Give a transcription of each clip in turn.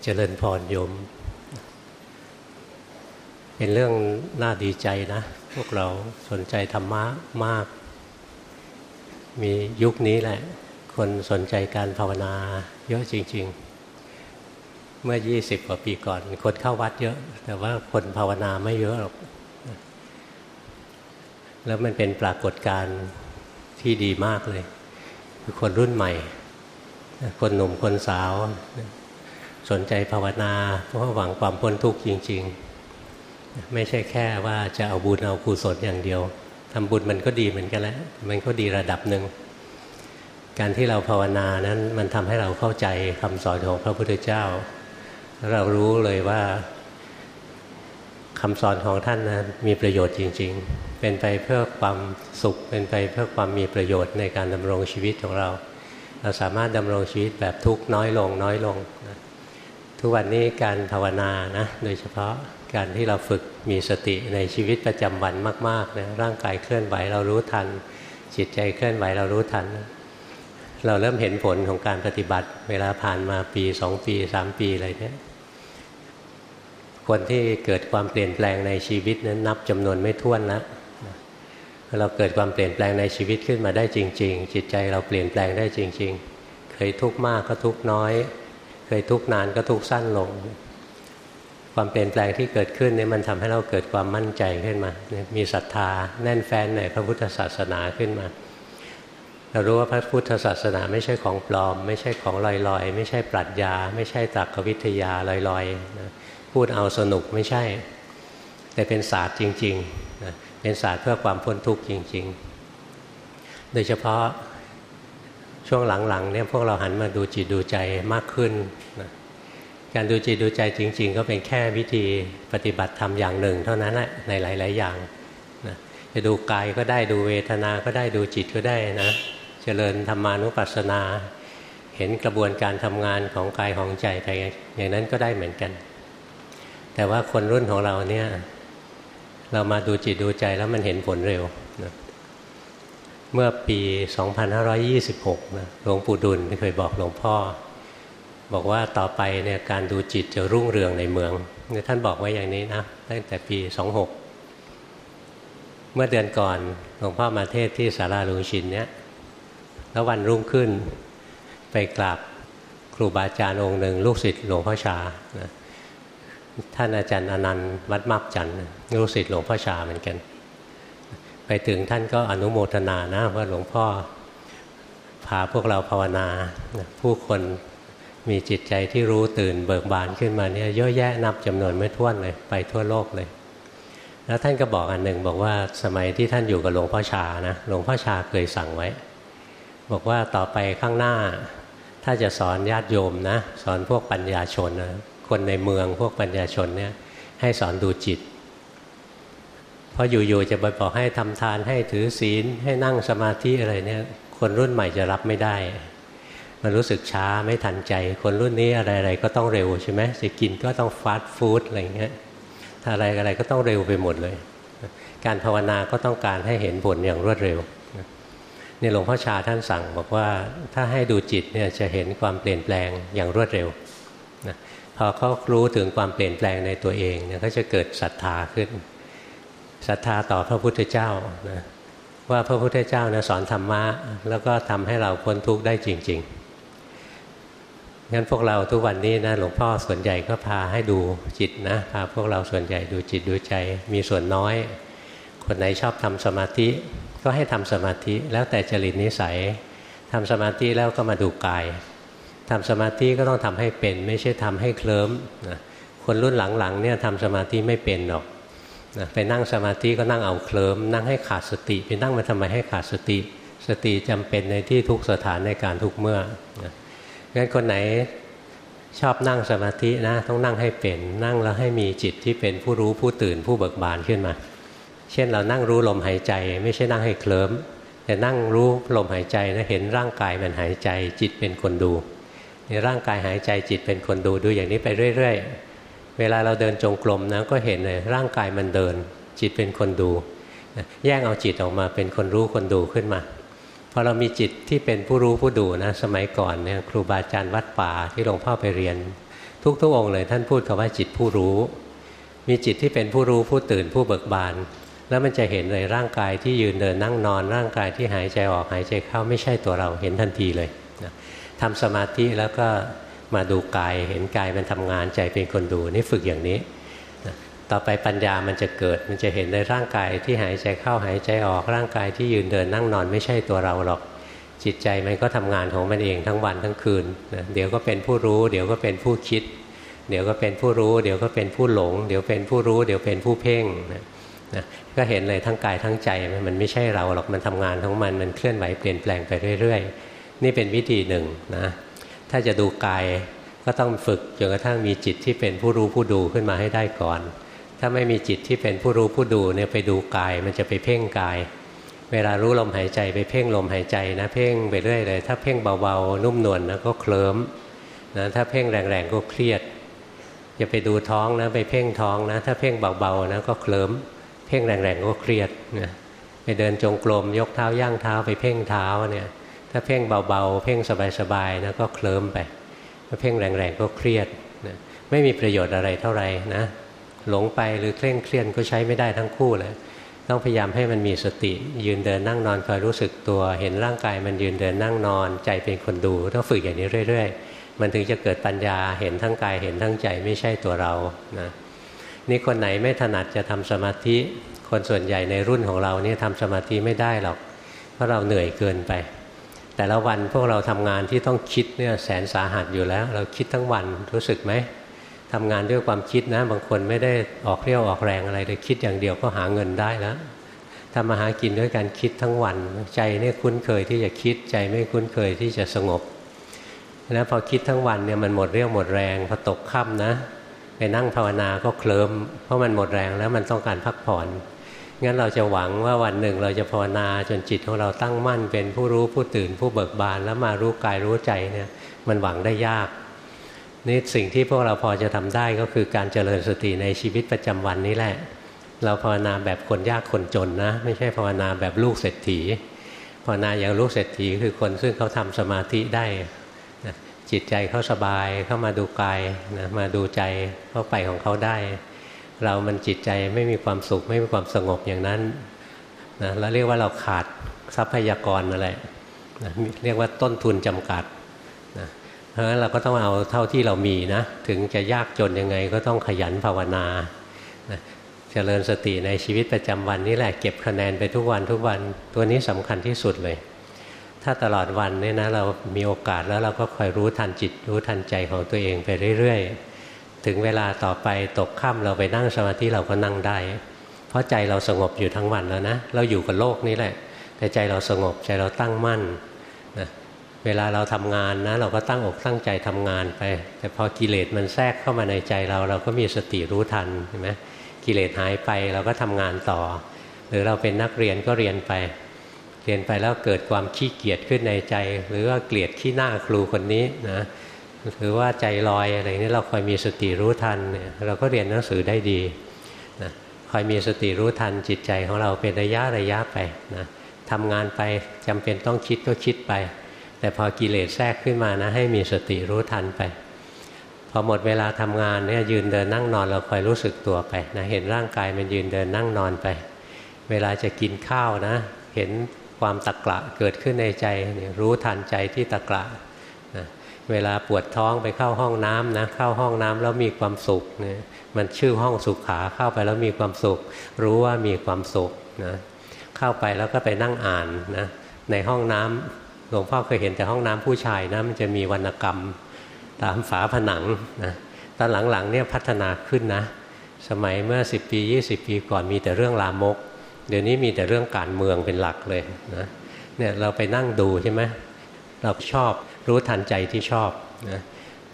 เจริญพรโยม เป็นเรื่องน่าดีใจนะ พวกเราสนใจธรรมะมาก มียุคนี้แหละ คนสนใจการภาวนาเยอะจริง ๆ เมื่อ 20 กว่าปีก่อน คนเข้าวัดเยอะ แต่ว่าคนภาวนาไม่เยอะหรอก แล้วมันเป็นปรากฏการณ์ที่ดีมากเลย คือคนรุ่นใหม่ คนหนุ่มคนสาว สนใจภาวนาเพราะหวังความพ้นทุกข์จริง ๆ ไม่ใช่แค่ว่าจะเอาบุญเอากุศลอย่างเดียวทำบุญมันก็ดีเหมือนกันแล้วมันก็ดีระดับหนึ่งการที่เราภาวนานั้นมันทำให้เราเข้าใจคำสอนของพระพุทธเจ้า เรารู้เลยว่าคำสอนของท่านนะมีประโยชน์จริง ๆ เป็นไปเพื่อความสุข เป็นไปเพื่อความมีประโยชน์ในการดำรงชีวิตของเรา เราสามารถดำรงชีวิตแบบทุกข์น้อยลงน้อยลงนะ ทุกวันนี้การภาวนานะโดยเฉพาะการที่เราฝึกมีสติในชีวิตประจำวันมากๆนะร่างกายเคลื่อนไหวเรารู้ทัน จิตใจเคลื่อนไหวเรารู้ทัน เราเริ่มเห็นผลของการปฏิบัติ เวลาผ่านมาปีสองปีสามปีอะไรเนี่ยคนที่เกิดความเปลี่ยนแปลงในชีวิตนั้นนับจำนวนไม่ถ้วนแล้วเราเกิดความเปลี่ยนแปลงในชีวิตขึ้นมาได้จริง ๆ จิตใจเราเปลี่ยนแปลงได้จริง ๆ เคยทุกข์มากก็ทุกข์น้อย ยทุกนานก็ทุกสั้นลง ความเปลี่ยนแปลงที่เกิดขึ้นนี่มันทำให้เราเกิดความมั่นใจขึ้นมา มีศรัทธาแน่นแฟ้นในพระพุทธศาสนาขึ้นมา เรารู้ว่าพระพุทธศาสนาไม่ใช่ของปลอม ไม่ใช่ของลอยๆ ไม่ใช่ปรัชญา ไม่ใช่ตรรกวิทยาลอยๆนะพูดเอาสนุกไม่ใช่ แต่เป็นศาสตร์จริงๆนะเป็นศาสตร์เพื่อความพ้นทุกข์จริง ๆ โดยเฉพาะ ช่วงหลังๆเนี่ยพวกเราหันมาดูจิตดูใจมากขึ้นนะการดูจิตดูใจจริง ๆ ก็เป็นแค่วิธีปฏิบัติธรรมอย่างหนึ่ง เท่านั้นแหละในหลาย ๆ อย่างนะจะดูกายก็ได้ดูเวทนาก็ได้ดูจิตก็ได้นะเจริญธรรมานุปัสสนา เห็นกระบวนการทำงานของกายของใจไปอย่างนั้นก็ได้เหมือนกัน แต่ว่าคนรุ่นของเราเนี่ยเรามาดูจิตดูใจแล้วมันเห็นผลเร็วนะ เมื่อปี 2526นะหลวงปู่ดุลเคยบอกหลวงพ่อ บอกว่าต่อไปเนี่ยการดูจิตจะรุ่งเรืองในเมืองท่านบอกไว้อย่างนี้นะตั้งแต่ปี 26 เมื่อเดือนก่อนหลวงพ่อมาเทศที่สาราลุงชินเนี่ยแล้ววันรุ่งขึ้นไปกราบครูบาอาจารย์องค์หนึ่งลูกศิษย์หลวงพ่อชานะท่านอาจารย์อนันต์วัดมับจันทร์ลูกศิษย์หลวงพ่อชาเหมือนกัน ไปถึงท่านก็อนุโมทนานะว่าหลวงพ่อพาพวกเราภาวนา ผู้คนมีจิตใจที่รู้ตื่นเบิกบานขึ้นมาเนี่ยเยอะแยะนับจำนวนไม่ถ้วนเลยไปทั่วโลกเลย แล้วท่านก็บอกอันหนึ่งบอกว่าสมัยที่ท่านอยู่กับหลวงพ่อชานะหลวงพ่อชาเคยสั่งไว้ บอกว่าต่อไปข้างหน้า ถ้าจะสอนญาติโยมนะ สอนพวกปัญญาชนนะคนในเมืองพวกปัญญาชนเนี่ยให้สอนดูจิต พออยู่ๆจะไปบอกให้ทำทานให้ถือศีลให้นั่งสมาธิอะไรเนี่ยคนรุ่นใหม่จะรับไม่ได้ มันรู้สึกช้าไม่ทันใจ คนรุ่นนี้อะไรๆก็ต้องเร็วใช่ไหมจะกินก็ต้องฟาสต์ฟู้ดอะไรเงี้ยถ้าอะไรอะไรก็ต้องเร็วไปหมดเลย การภาวนาก็ต้องการให้เห็นผลอย่างรวดเร็วนี่หลวงพ่อชาท่านสั่งบอกว่าถ้าให้ดูจิตเนี่ยจะเห็นความเปลี่ยนแปลงอย่างรวดเร็วนะพอเขารู้ถึงความเปลี่ยนแปลงในตัวเองเนี่ยก็จะเกิดศรัทธาขึ้น ศรัทธาต่อพระพุทธเจ้านะว่าพระพุทธเจ้านะสอนธรรมะแล้วก็ทำให้เราพ้นทุกข์ได้จริง ๆ งั้นพวกเราทุกวันนี้นะหลวงพ่อส่วนใหญ่ก็พาให้ดูจิตนะพาพวกเราส่วนใหญ่ดูจิตดูใจมีส่วนน้อย คนไหนชอบทำสมาธิก็ให้ทำสมาธิแล้วแต่จริตนิสัยทำสมาธิแล้วก็มาดูกายทำสมาธิก็ต้องทำให้เป็น ไม่ใช่ทำให้เคลิ้มนะคนรุ่นหลังๆเนี่ยทำสมาธิไม่เป็นหรอก นะไปนั่งสมาธิก็นั่งเอาเคลิมนั่งให้ขาดสติไปนั่งมาทำไมให้ขาดสติ สติจำเป็นในที่ทุกสถานในการทุกเมื่อนะงั้นคนไหนชอบนั่งสมาธินะต้องนั่งให้เป็น นั่งแล้วให้มีจิตที่เป็นผู้รู้ผู้ตื่นผู้เบิกบานขึ้นมา เช่นเรานั่งรู้ลมหายใจ ไม่ใช่นั่งให้เคลิ้มแต่นั่งรู้ลมหายใจนะเห็นร่างกายมันหายใจ จิตเป็นคนดูในร่างกายหายใจจิตเป็นคนดูดูอย่างนี้ไปเรื่อย เวลาเราเดินจงกรมนะก็เห็นเลยร่างกายมันเดิน จิตเป็นคนดูแยกเอาจิตออกมาเป็นคนรู้คนดูขึ้นมาพอเรามีจิตที่เป็นผู้รู้ผู้ดูนะสมัยก่อนเนี่ยครูบาอาจารย์วัดป่าที่หลวงพ่อไปเรียน ทุกๆองค์เลย ท่านพูดคำว่าจิตผู้รู้ มีจิตที่เป็นผู้รู้ผู้ตื่นผู้เบิกบาน แล้วมันจะเห็นเลยร่างกายที่ยืนเดินนั่งนอน ร่างกายที่หายใจออกหายใจเข้าไม่ใช่ตัวเราเห็นทันทีเลยนะทำสมาธิแล้วก็ มาดูกายเห็นกายมันทำงานใจเป็นคนดูนี่ฝึกอย่างนี้นะต่อไปปัญญามันจะเกิดมันจะเห็นในร่างกายที่หายใจเข้าหายใจออกร่างกายที่ยืนเดินนั่งนอนไม่ใช่ตัวเราหรอกจิตใจมันก็ทำงานของมันเองทั้งวันทั้งคืนนะเดี๋ยวก็เป็นผู้รู้ เดี๋ยวก็เป็นผู้คิด เดี๋ยวก็เป็นผู้รู้ เดี๋ยวก็เป็นผู้หลง เดี๋ยวเป็นผู้รู้ เดี๋ยวเป็นผู้เพ่งนะนะก็เห็นเลยทั้งกายทั้งใจมันไม่ใช่เราหรอกมันทำงานของมันมันเคลื่อนไหวเปลี่ยนแปลงไปเรื่อย ๆ นี่เป็นวิธีหนึ่งนะ ถ้าจะดูกายก็ต้องฝึกจนกระทั่งมีจิตที่เป็นผู้รู้ผู้ดูขึ้นมาให้ได้ก่อน ถ้าไม่มีจิตที่เป็นผู้รู้ผู้ดูเนี่ยไปดูกาย มันจะไปเพ่งกาย เวลารู้ลมหายใจไปเพ่งลมหายใจนะเพ่งไปเรื่อยเลย ถ้าเพ่งเบาๆนุ่มนวลนะก็เคลิ้มนะถ้าเพ่งแรงๆก็เครียดอย่าไปดูท้องนะไปเพ่งท้องนะ ถ้าเพ่งเบาๆนะก็เคลิ้มเพ่งแรงๆก็เครียดนะไปเดินจงกรมยกเท้าย่างเท้าไปเพ่งเท้าเนี่ย ถ้าเพ่งเบาๆ เพ่งสบายๆนะก็เคลิ้มไปถ้าเพ่งแรงๆก็เครียดนะไม่มีประโยชน์อะไรเท่าไหร่นะหลงไปหรือเคร่งเครียดก็ใช้ไม่ได้ทั้งคู่เลยต้องพยายามให้มันมีสติ ยืนเดินนั่งนอนคอยรู้สึกตัว เห็นร่างกายมันยืนเดินนั่งนอน ใจเป็นคนดูต้องฝึกอย่างนี้เรื่อย ๆ มันถึงจะเกิดปัญญาเห็นทั้งกายเห็นทั้งใจไม่ใช่ตัวเรานะนี่คนไหนไม่ถนัดจะทำสมาธิ คนส่วนใหญ่ในรุ่นของเราเนี่ยทำสมาธิไม่ได้หรอก เพราะเราเหนื่อยเกินไป แต่ละวันพวกเราทำงานที่ต้องคิดเนี่ยแสนสาหัสอยู่แล้ว เราคิดทั้งวันรู้สึกไหมทำงานด้วยความคิดนะ บางคนไม่ได้ออกเรี่ยวออกแรงอะไรเลยคิดอย่างเดียวก็หาเงินได้แล้วทำมาหากินด้วยการคิดทั้งวัน ใจเนี่ยคุ้นเคยที่จะคิดใจไม่คุ้นเคยที่จะสงบแล้วพอคิดทั้งวันเนี่ยมันหมดเรี่ยวหมดแรงพอตกค่ำนะไปนั่งภาวนาก็เคลิ้มเพราะมันหมดแรงแล้วมันต้องการพักผ่อน งั้นเราจะหวังว่าวันหนึ่งเราจะภาวนาจนจิตของเราตั้งมั่น เป็นผู้รู้ผู้ตื่นผู้เบิกบานแล้วมารู้กายรู้ใจเนี่ยมันหวังได้ยากนี่สิ่งที่พวกเราพอจะทำได้ก็คือการเจริญสติในชีวิตประจำวันนี้แหละ เราภาวนาแบบคนยากคนจนนะ ไม่ใช่ภาวนาแบบลูกเศรษฐีภาวนาอย่างลูกเศรษฐีคือคนซึ่งเขาทำสมาธิได้จิตใจเขาสบายเข้ามาดูกายนะมาดูใจเข้าไปของเขาได้ เรามันจิตใจไม่มีความสุขไม่มีความสงบอย่างนั้นนะแล้วเรียกว่าเราขาดทรัพยากรอะไรนะเรียกว่าต้นทุนจำกัดนะเพราะฉะนั้นเราก็ต้องเอาเท่าที่เรามีนะถึงจะยากจนยังไงก็ต้องขยันภาวนาเจริญสติในชีวิตประจำวันนี่แหละเก็บคะแนนไปทุกวันทุกวันตัวนี้สำคัญที่สุดเลย ถ้าตลอดวันนี่นะเรามีโอกาสแล้วเราก็คอยรู้ทันจิต รู้ทันใจของตัวเองไปเรื่อยๆ ถึงเวลาต่อไปตกค่ำเราไปนั่งสมาธิเราก็นั่งได้ เพราะใจเราสงบอยู่ทั้งวันแล้วนะ เราอยู่กับโลกนี้แหละ แต่ใจเราสงบใจเราตั้งมั่นเวลาเราทำงานนะ เราก็ตั้งอกตั้งใจทำงานไป แต่พอกิเลสมันแทรกเข้ามาในใจเรา เราก็มีสติรู้ทันเห็นไหมกิเลสหายไปเราก็ทำงานต่อ หรือเราเป็นนักเรียนก็เรียนไป เรียนไปแล้วเกิดความขี้เกียจขึ้นในใจ หรือว่าเกลียดขี้หน้าครูคนนี้นะ หรือว่าใจลอยอะไรนี้เราคอยมีสติรู้ทันเนี่ยเราก็เรียนหนังสือได้ดีนะคอยมีสติรู้ทันจิตใจของเราเป็นระยะระยะไปนะทำงานไปจำเป็นต้องคิดก็คิดไป แต่พอกิเลสแทรกขึ้นมานะให้มีสติรู้ทันไป พอหมดเวลาทำงานเนี่ยยืนเดินนั่งนอนเราคอยรู้สึกตัวไปนะเห็นร่างกายมันยืนเดินนั่งนอนไป เวลาจะกินข้าวนะ เห็นความตะกละเกิดขึ้นในใจรู้ทันใจที่ตะกละ เวลาปวดท้องไปเข้าห้องน้ำนะเข้าห้องน้ำแล้วมีความสุขเนี่ยมันชื่อห้องสุขขาเข้าไปแล้วมีความสุข รู้ว่ามีความสุขนะเข้าไปแล้วก็ไปนั่งอ่านนะในห้องน้ำหลวงพ่อเคยเห็นแต่ห้องน้ำผู้ชายนะมันจะมีวรรณกรรมตามฝาผนังนะตอนหลังๆเนี่ยพัฒนาขึ้นนะ สมัยเมื่อ 10 ปี 20 ปีก่อนมีแต่เรื่องลามก เดี๋ยวนี้มีแต่เรื่องการเมืองเป็นหลักเลยนะเนี่ยเราไปนั่งดูใช่ไหมเราชอบ รู้ทันใจที่ชอบนะ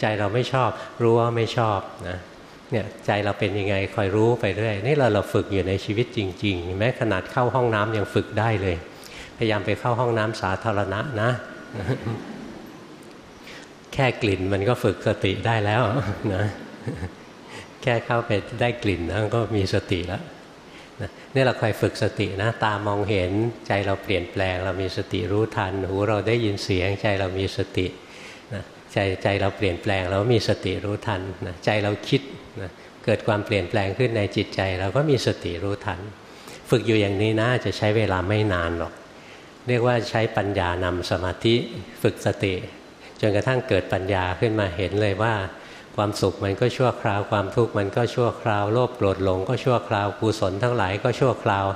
ใจเราไม่ชอบรู้ว่าไม่ชอบนะเนี่ยใจเราเป็นยังไงคอยรู้ไปเรื่อยนี่เราเราฝึกอยู่ในชีวิตจริง ๆ แม้ขนาดเข้าห้องน้ำยังฝึกได้เลย พยายามไปเข้าห้องน้ำสาธารณะนะ แค่กลิ่นมันก็ฝึกสติได้แล้วนะแค่เข้าไปได้กลิ่นนะก็มีสติแล้ว นี่เราคอยฝึกสตินะตามองเห็นใจเราเปลี่ยนแปลง เรามีสติรู้ทัน หูเราได้ยินเสียงใจเรามีสตินะใจใจเราเปลี่ยนแปลง เรามีสติรู้ทันนะใจเราคิดนะเกิดความเปลี่ยนแปลงขึ้นในจิตใจ เราก็มีสติรู้ทัน ฝึกอยู่อย่างนี้นะจะใช้เวลาไม่นานหรอก เรียกว่าใช้ปัญญานำสมาธิฝึกสติ จนกระทั่งเกิดปัญญาขึ้นมาเห็นเลยว่า ความสุขมันก็ชั่วคราวความทุกข์มันก็ชั่วคราวโลภโกรธหลงก็ชั่วคราวกุศลทั้งหลายก็ชั่วคราว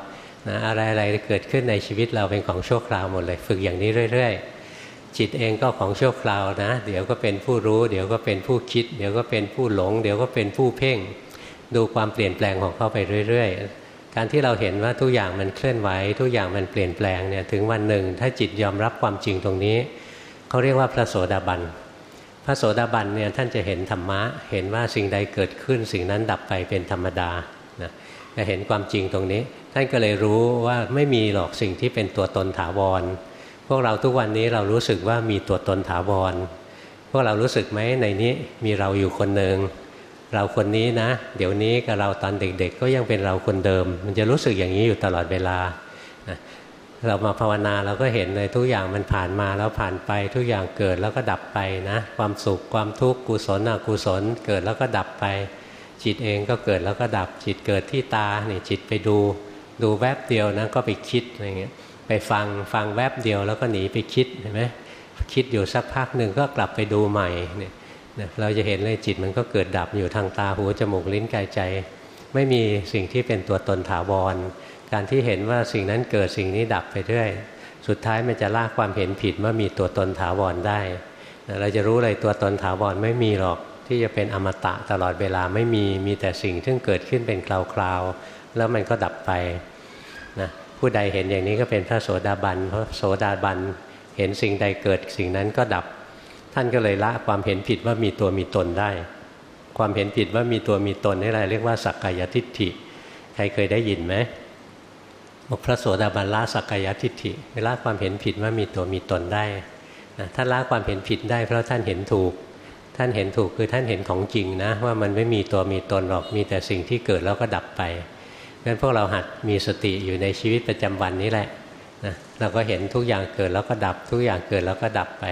นะอะไรอะไรเกิดขึ้นในชีวิตเราเป็นของชั่วคราวหมดเลย ฝึกอย่างนี้เรื่อย ๆ จิตเองก็ของชั่วคราวนะ เดี๋ยวก็เป็นผู้รู้ เดี๋ยวก็เป็นผู้คิด เดี๋ยวก็เป็นผู้หลง เดี๋ยวก็เป็นผู้เพ่ง ดูความเปลี่ยนแปลงของเขาไปเรื่อย ๆ การที่เราเห็นว่าทุกอย่างมันเคลื่อนไหว ทุกอย่างมันเปลี่ยนแปลงเนี่ยถึงวันหนึ่ง ถ้าจิตยอมรับความจริงตรงนี้เขาเรียกว่าพระโสดาบัน พระโสดาบันเนี่ยท่านจะเห็นธรรมะ เห็นว่าสิ่งใดเกิดขึ้นสิ่งนั้นดับไปเป็นธรรมดานะจะเห็นความจริงตรงนี้ ท่านก็เลยรู้ว่าไม่มีหรอกสิ่งที่เป็นตัวตนถาวร พวกเราทุกวันนี้เรารู้สึกว่ามีตัวตนถาวร พวกเรารู้สึกไหมในนี้มีเราอยู่คนหนึ่งเราคนนี้นะ เดี๋ยวนี้กับเราตอนเด็กๆ ก็ยังเป็นเราคนเดิม มันจะรู้สึกอย่างนี้อยู่ตลอดเวลา เรามาภาวนาเราก็เห็นเลยทุกอย่างมันผ่านมาแล้วผ่านไป ทุกอย่างเกิดแล้วก็ดับไปนะ ความสุขความทุกข์กุศลอกุศลเกิดแล้วก็ดับไป จิตเองก็เกิดแล้วก็ดับจิตเกิดที่ตาเนี่ยจิตไปดู ดูแวบเดียวนะก็ไปคิดอะไรเงี้ยไปฟังฟังแวบเดียวแล้วก็หนีไปคิดเห็นไหมคิดอยู่สักพักหนึ่งก็กลับไปดูใหม่เนี่ยเราจะเห็นเลยจิตมันก็เกิดดับอยู่ทางตาหูจมูกลิ้นกายใจ ไม่มีสิ่งที่เป็นตัวตนถาวร การที่เห็นว่าสิ่งนั้นเกิดสิ่งนี้ดับไปเรื่อย สุดท้ายมันจะลากความเห็นผิดว่ามีตัวตนถาวรได้ เราจะรู้เลยตัวตนถาวรไม่มีหรอกที่จะเป็นอมตะตลอดเวลาไม่มีมีแต่สิ่งที่เกิดขึ้นเป็นคราวๆแล้วมันก็ดับไปนะผู้ใดเห็นอย่างนี้ก็เป็นพระโสดาบันเพราะโสดาบันเห็นสิ่งใดเกิดสิ่งนั้นก็ดับ ท่านก็เลยละความเห็นผิดว่ามีตัวมีตนได้ ความเห็นผิดว่ามีตัวมีตนนี่แหละเรียกว่าสักกายทิฏฐิ ใครเคยได้ยินไหม บอกพระโสดาบันละสักกายทิฏฐิละความเห็นผิดว่ามีตัวมีตนได้นะท่านละความเห็นผิดได้ เพราะท่านเห็นถูก ท่านเห็นถูกคือท่านเห็นของจริงนะว่ามันไม่มีตัวมีตนหรอกมีแต่สิ่งที่เกิดแล้วก็ดับไปงั้นพวกเราหัดมีสติอยู่ในชีวิตประจำวันนี้แหละนะเราก็เห็นทุกอย่างเกิดแล้วก็ดับ ทุกอย่างเกิดแล้วก็ดับไป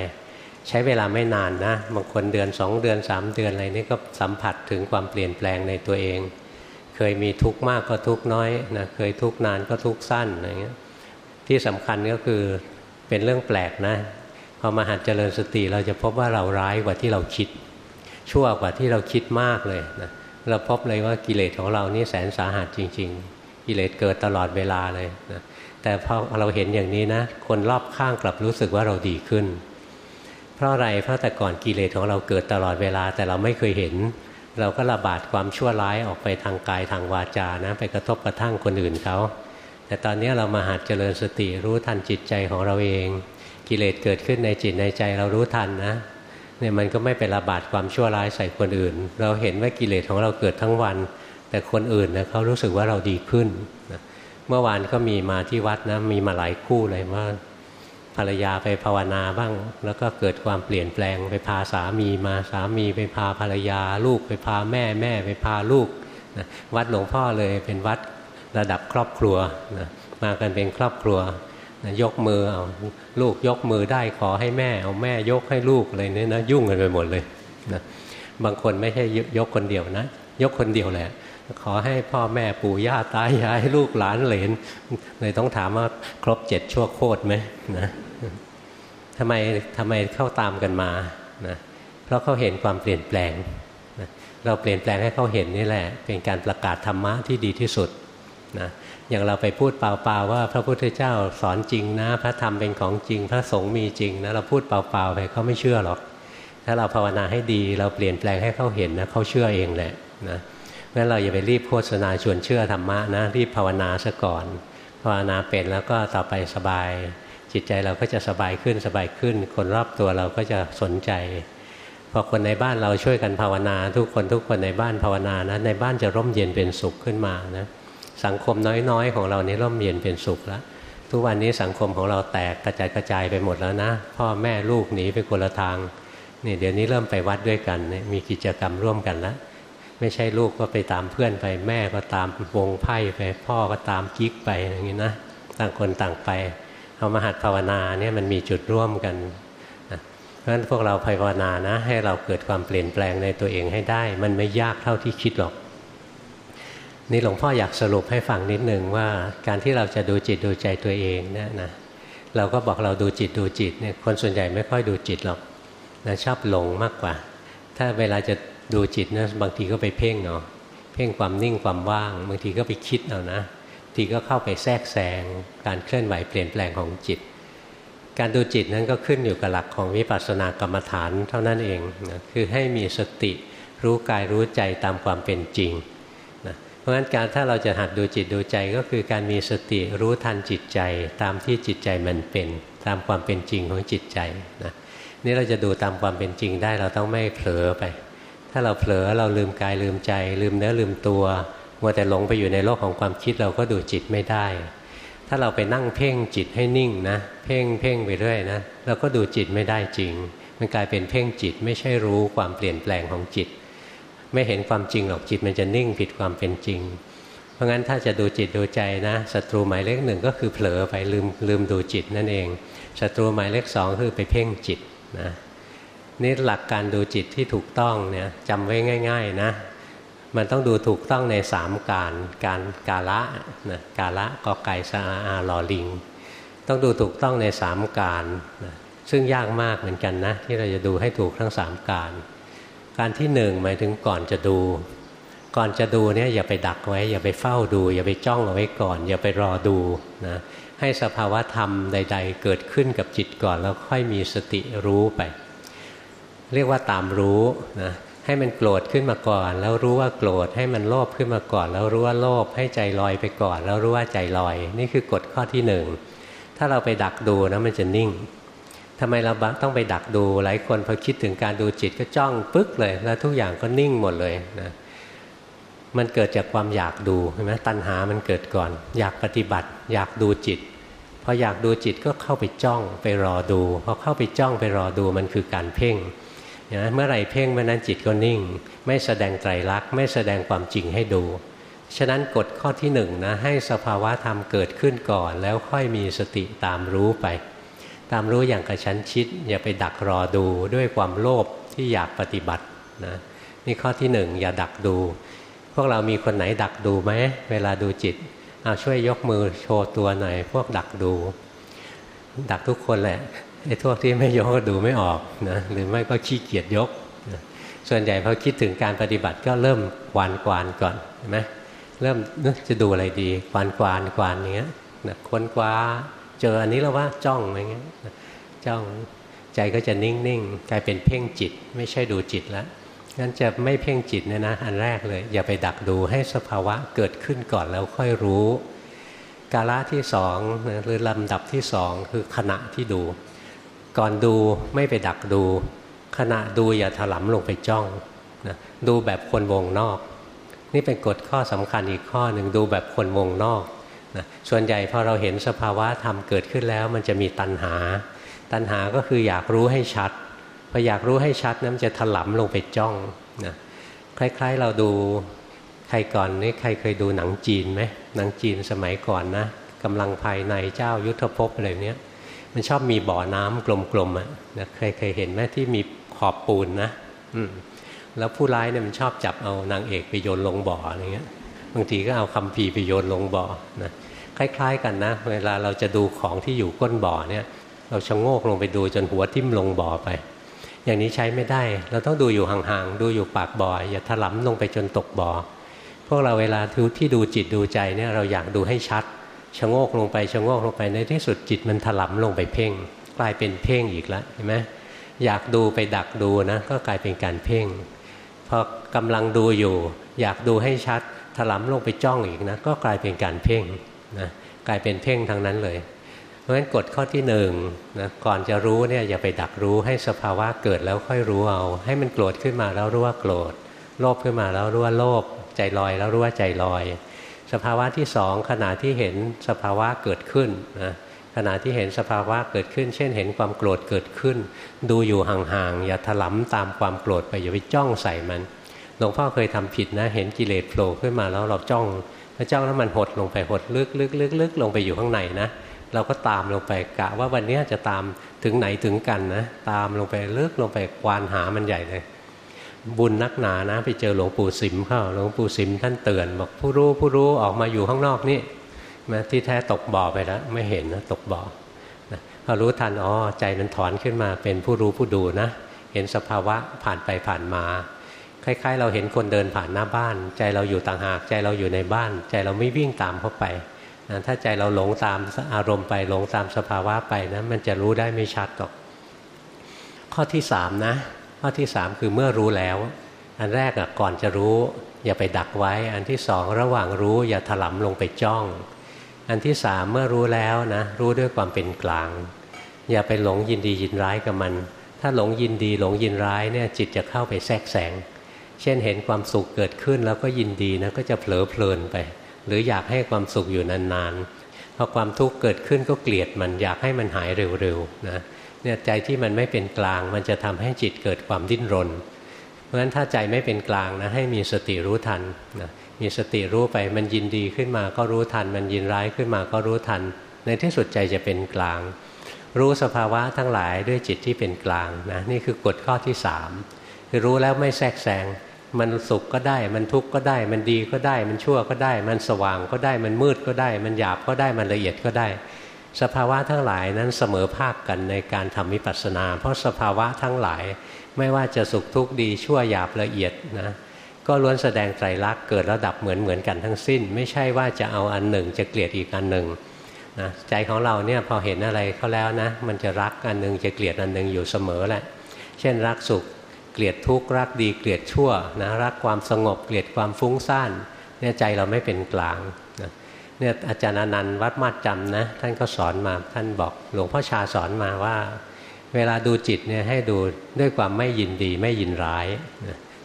ใช้เวลาไม่นานนะบางคนเดือนสองเดือนสามเดือนอะไรนี่ก็สัมผัสถึงความเปลี่ยนแปลงในตัวเอง เคยมีทุกข์มากก็ทุกข์น้อยนะเคยทุกข์นานก็ทุกข์สั้นอะไรเงี้ยที่สำคัญก็คือเป็นเรื่องแปลกนะพอมาหัดเจริญสติเราจะพบว่าเราร้ายกว่าที่เราคิด ชั่วกว่าที่เราคิดมากเลยนะเราพบเลยว่ากิเลสของเรานี่แสนสาหัสจริง ๆ กิเลสเกิดตลอดเวลาเลยนะแต่พอเราเห็นอย่างนี้นะ คนรอบข้างกลับรู้สึกว่าเราดีขึ้น เพราะอะไรเพราะแต่ก่อนกิเลสของเราเกิดตลอดเวลา แต่เราไม่เคยเห็น เราก็ระบาดความชั่วร้ายออกไปทางกายทางวาจานะไปกระทบกระทั่งคนอื่นเขาแต่ตอนนี้เรามาหัดเจริญสติรู้ทันจิตใจของเราเอง กิเลสเกิดขึ้นในจิตในใจเรารู้ทันนะเนี่ยมันก็ไม่เป็นระบาดความชั่วร้ายใส่คนอื่น เราเห็นว่ากิเลสของเราเกิดทั้งวัน แต่คนอื่นนะเขารู้สึกว่าเราดีขึ้นนะเมื่อวานก็มีมาที่วัดนะมีมาหลายคู่เลยว่า ภรรยาไปภาวนาบ้าง แล้วก็เกิดความเปลี่ยนแปลงไปพาสามีมาสามีไปพาภรรยา ลูกไปพาแม่แม่ไปพาลูกนะวัดหลวงพ่อเลยเป็นวัดระดับครอบครัวนะมากันเป็นครอบครัวยกมือเอาลูกยกมือได้ขอให้แม่เอาแม่ยกให้ลูกอะไรเนี่ยนะยุ่งกันไปหมดเลยนะบางคนไม่ใช่ยกคนเดียวนะ ยกคนเดียวแหละ ขอให้พ่อแม่ปู่ย่าตายายลูกหลานเหลนเลยต้องถามว่าครบเจ็ดชั่วโคตรไหมนะทำไมทำไมเข้าตามกันมานะเพราะเขาเห็นความเปลี่ยนแปลงนะเราเปลี่ยนแปลงให้เขาเห็นนี่แหละ เป็นการประกาศธรรมะที่ดีที่สุดนะอย่างเราไปพูดเปล่าๆว่า พระพุทธเจ้าสอนจริงนะ พระธรรมเป็นของจริง พระสงฆ์มีจริงนะเราพูดเปล่าๆไปเขาไม่เชื่อหรอก ถ้าเราภาวนาให้ดี เราเปลี่ยนแปลงให้เขาเห็นนะเขาเชื่อเองแหละนะ งั้นเราอย่าไปรีบโฆษณาชวนเชื่อธรรมะนะรีบภาวนาซะก่อน ภาวนาเป็นแล้วก็ต่อไปสบาย จิตใจเราก็จะสบายขึ้นสบายขึ้น คนรอบตัวเราก็จะสนใจพอคนในบ้านเราช่วยกันภาวนา ทุกคนทุกคนในบ้านภาวนานะในบ้านจะร่มเย็นเป็นสุขขึ้นมานะสังคมน้อยๆ ของเรานี่ร่มเย็นเป็นสุขแล้วทุกวันนี้สังคมของเราแตกกระจายกระจายไปหมดแล้วนะ พ่อแม่ลูกหนีไปคนละทางนี่เดี๋ยวนี้เริ่มไปวัดด้วยกันมีกิจกรรมร่วมกันแล้ว ไม่ใช่ลูกก็ไปตามเพื่อนไป แม่ก็ตามวงไพ่ไป พ่อก็ตามกิ๊กไปอย่างนี้นะต่างคนต่างไปเอามาหัดภาวนาเนี่ยมันมีจุดร่วมกันนะเพราะราะฉะนั้นพวกเราภาวนานะ ให้เราเกิดความเปลี่ยนแปลงในตัวเองให้ได้ มันไม่ยากเท่าที่คิดหรอก นี่หลวงพ่ออยากสรุปให้ฟังนิดนึงว่า การที่เราจะดูจิตดูใจตัวเองเนี่ยนะเราก็บอกเราดูจิตดูจิตเนี่ยคนส่วนใหญ่ไม่ค่อยดูจิตหรอกนะชอบหลงมากกว่า ถ้าเวลาจะ ดูจิตนะบางทีก็ไปเพ่งเนาะเพ่งความนิ่งความว่าง บางทีก็ไปคิดเอานะทีก็เข้าไปแทรกแซงการเคลื่อนไหวเปลี่ยนแปลงของจิต การดูจิตนั้นก็ขึ้นอยู่กับหลักของวิปัสสนากรรมฐานเท่านั้นเองนะคือให้มีสติรู้กายรู้ใจตามความเป็นจริงนะเพราะฉะนั้นการถ้าเราจะหัดดูจิตดูใจก็คือการมีสติรู้ทันจิตใจ ตามที่จิตใจมันเป็น ตามความเป็นจริงของจิตใจนะนี่เราจะดูตามความเป็นจริงได้เราต้องไม่เผลอไป ถ้าเราเผลอเราลืมกายลืมใจ ลืมเนื้อลืมตัวมัวแต่หลงไปอยู่ในโลกของความคิดเราก็ดูจิตไม่ได้ ถ้าเราไปนั่งเพ่งจิตให้นิ่งนะ เพ่งเพ่งไปเรื่อยนะเราก็ดูจิตไม่ได้จริง มันกลายเป็นเพ่งจิตไม่ใช่รู้ความเปลี่ยนแปลงของจิต ไม่เห็นความจริงหรอกจิตมันจะนิ่งผิดความเป็นจริง เพราะงั้นถ้าจะดูจิตดูใจนะศัตรูหมายเลขหนึ่งก็คือเผลอไปลืมลืมดูจิตนั่นเองศัตรูหมายเลขสองคือไปเพ่งจิตนะ นี่หลักการดูจิตที่ถูกต้องเนี่ยจำไว้ง่าย ๆนะ มันต้องดูถูกต้องในสามการการกาละนะกาละกอไก่สาอาลอลิง ต้องดูถูกต้องในสามการนะซึ่งยากมากเหมือนกันนะ ที่เราจะดูให้ถูกทั้งสามการ การที่หนึ่งหมายถึงก่อนจะดู ก่อนจะดูเนี่ยอย่าไปดักไว้ อย่าไปเฝ้าดู อย่าไปจ้องเอาไว้ก่อน อย่าไปรอดูนะให้สภาวะธรรมใด ๆ เกิดขึ้นกับจิตก่อนแล้วค่อยมีสติรู้ไป เรียกว่าตามรู้นะให้มันโกรธขึ้นมาก่อน แล้วรู้ว่าโกรธให้มันโลภขึ้นมาก่อน แล้วรู้ว่าโลภให้ใจลอยไปก่อน แล้วรู้ว่าใจลอย นี่คือกฎข้อที่หนึ่งถ้าเราไปดักดูนะมันจะนิ่งทำไมเราต้องไปดักดูหลายคนพอคิดถึงการดูจิตก็จ้องปึ๊กเลย แล้วทุกอย่างก็นิ่งหมดเลยนะมันเกิดจากความอยากดูใช่ไหมตัณหามันเกิดก่อน อยากปฏิบัติ อยากดูจิตพออยากดูจิตก็เข้าไปจ้องไปรอดูพอเข้าไปจ้องไปรอดูมันคือการเพ่ง นะเมื่อไหร่เพ่งเมื่อนั้นจิตก็นิ่ง ไม่แสดงไตรลักษณ์ไม่แสดงความจริงให้ดู ฉะนั้นกฎข้อที่หนึ่งนะให้สภาวะธรรมเกิดขึ้นก่อน แล้วค่อยมีสติตามรู้ไป ตามรู้อย่างกระชั้นชิด อย่าไปดักรอดูด้วยความโลภที่อยากปฏิบัตินะนี่ข้อที่หนึ่งอย่าดักดู พวกเรามีคนไหนดักดูไหมเวลาดูจิตเอาช่วยยกมือโชว์ตัวหน่อยพวกดักดู ดักทุกคนแหละ ไอ้พวกที่ไม่ยกก็ดูไม่ออกนะหรือไม่ก็ขี้เกียจยกนะส่วนใหญ่พอคิดถึงการปฏิบัติก็เริ่มกวานกวานก่อนเห็นไหมเริ่มนึกจะดูอะไรดีกวานกวานกวานอย่างเงี้ยนะค้นคว้าเจออันนี้แล้วว่าจ้องอะไรเงี้ยจ้องใจก็จะนิ่งๆกลายเป็นเพ่งจิตไม่ใช่ดูจิตแล้วงั้นจะไม่เพ่งจิตเนี่ยนะอันแรกเลย อย่าไปดักดูให้สภาวะเกิดขึ้นก่อนแล้วค่อยรู้ กาละที่สองหรือลำดับที่สองคือขณะที่ดู ก่อนดูไม่ไปดักดู ขณะดูอย่าถลำลงไปจ้องนะดูแบบคนวงนอก นี่เป็นกฎข้อสำคัญอีกข้อหนึ่งดูแบบคนวงนอกนะส่วนใหญ่พอเราเห็นสภาวะธรรมเกิดขึ้นแล้ว มันจะมีตัณหา ตัณหาก็คืออยากรู้ให้ชัดพออยากรู้ให้ชัดนะั้นจะถลำลงไปจ้องนะคล้ายๆเราดูใครก่อนนี่ใครเคยดูหนังจีนไหมหนังจีนสมัยก่อนนะกำลังภายในเจ้ายุทธภพอะไรเนี้ย มันชอบมีบ่อน้ำกลมๆอะนะเคยเคยเห็นไหมที่มีขอบปูนนะอืมแล้วผู้ร้ายเนี่ยมันชอบจับเอานางเอกไปโยนลงบ่ออะไรเงี้ยบางทีก็เอาคำพีไปโยนลงบ่อนะคล้าย ๆ กันนะ เวลาเราจะดูของที่อยู่ก้นบ่อเนี่ย เราชะโงกลงไปดูจนหัวทิ่มลงบ่อไป อย่างนี้ใช้ไม่ได้ เราต้องดูอยู่ห่างๆดูอยู่ปากบ่อ อย่าถลำลงไปจนตกบ่อพวกเราเวลาที่ดูจิตดูใจเนี่ยเราอยากดูให้ชัด ชะโงกลงไปชะโงกลงไปในที่สุดจิตมันถลำลงไปเพ่ง กลายเป็นเพ่งอีกแล้วเห็นไหมอยากดูไปดักดูนะ ก็กลายเป็นการเพ่งพอกำลังดูอยู่ อยากดูให้ชัดถลำลงไปจ้องอีกนะ ก็กลายเป็นการเพ่งนะกลายเป็นเพ่งทั้งนั้นเลย เพราะฉะนั้นกฎข้อที่หนึ่งนะก่อนจะรู้เนี่ยอย่าไปดักรู้ให้สภาวะเกิดแล้วค่อยรู้เอา ให้มันโกรธขึ้นมาแล้วรู้ว่าโกรธโลภขึ้นมาแล้วรู้ว่าโลภใจลอยแล้วรู้ว่าใจลอย สภาวะที่สองขณะที่เห็นสภาวะเกิดขึ้นนะขณะที่เห็นสภาวะเกิดขึ้น เช่น เห็นความโกรธเกิดขึ้น ดูอยู่ห่างๆอย่าถลำตามความโกรธไปอย่าไปจ้องใส่มันหลวงพ่อเคยทำผิดนะ เห็นกิเลสโผล่ขึ้นมาแล้วเราจ้องแล้วจ้องแล้วมันหดลงไปหดลึกลึกลึกลึกลงไปอยู่ข้างในนะเราก็ตามลงไปกะว่าวันนี้จะตามถึงไหนถึงกันนะ ตามลงไปลือกลงไปควานหามันใหญ่เลย บุญนักหนานะ ไปเจอหลวงปู่สิมเข้าหลวงปู่สิมท่านเตือนบอกผู้รู้ผู้รู้ออกมาอยู่ข้างนอกนี่มาที่แท้ตกบ่อไปแล้ว ไม่เห็นนะตกบ่อพอรู้ทันอ๋อใจมันถอนขึ้นมาเป็นผู้รู้ผู้ดูนะ เห็นสภาวะผ่านไปผ่านมา คล้าย ๆ เราเห็นคนเดินผ่านหน้าบ้าน ใจเราอยู่ต่างหากใจเราอยู่ในบ้าน ใจเราไม่วิ่งตามเข้าไปนะถ้าใจเราหลงตามอารมณ์ไปหลงตามสภาวะไปนะมันจะรู้ได้ไม่ชัดหรอก ข้อที่สามนะ ข้อที่สามคือเมื่อรู้แล้ว อันแรกก่อนจะรู้ อย่าไปดักไว้ อันที่สองระหว่างรู้อย่าถลำลงไปจ้อง อันที่สามเมื่อรู้แล้วนะรู้ด้วยความเป็นกลาง อย่าไปหลงยินดียินร้ายกับมัน ถ้าหลงยินดีหลงยินร้ายเนี่ยจิตจะเข้าไปแทรกแสง เช่นเห็นความสุขเกิดขึ้นแล้วก็ยินดีนะก็จะเผลอเพลินไป หรืออยากให้ความสุขอยู่นานๆพอความทุกข์เกิดขึ้นก็เกลียดมันอยากให้มันหายเร็วๆนะ เนี่ยใจที่มันไม่เป็นกลาง มันจะทำให้จิตเกิดความดิ้นรน เพราะฉะนั้นถ้าใจไม่เป็นกลางนะให้มีสติรู้ทันนะมีสติรู้ไปมันยินดีขึ้นมาก็รู้ทัน มันยินร้ายขึ้นมาก็รู้ทัน ในที่สุดใจจะเป็นกลาง รู้สภาวะทั้งหลายด้วยจิตที่เป็นกลางนะนี่คือกฎข้อที่สามคือรู้แล้วไม่แทรกแซงมันสุขก็ได้ มันทุกข์ก็ได้ มันดีก็ได้ มันชั่วก็ได้ มันสว่างก็ได้ มันมืดก็ได้ มันหยาบก็ได้ มันละเอียดก็ได้ สภาวะทั้งหลายนั้นเสมอภาคกันในการทำวิปัสสนา เพราะสภาวะทั้งหลายไม่ว่าจะสุขทุกข์ดีชั่วหยาบละเอียดนะก็ล้วนแสดงไตรลักษณ์เกิดระดับเหมือนเหมือนกันทั้งสิ้น ไม่ใช่ว่าจะเอาอันหนึ่งจะเกลียดอีกอันหนึ่งนะใจของเราเนี่ยพอเห็นอะไรเขาแล้วนะมันจะรักอันหนึ่งจะเกลียดอันหนึ่งอยู่เสมอแหละเช่นรักสุขเกลียดทุกข์รักดีเกลียดชั่วนะรักความสงบเกลียดความฟุ้งซ่านเนี่ยใจเราไม่เป็นกลางนะ เนี่ยอาจารย์อนันต์วัดมาดจำนะท่านก็สอนมาท่านบอกหลวงพ่อชาสอนมาว่า เวลาดูจิตเนี่ยให้ดูด้วยความไม่ยินดีไม่ยินร้าย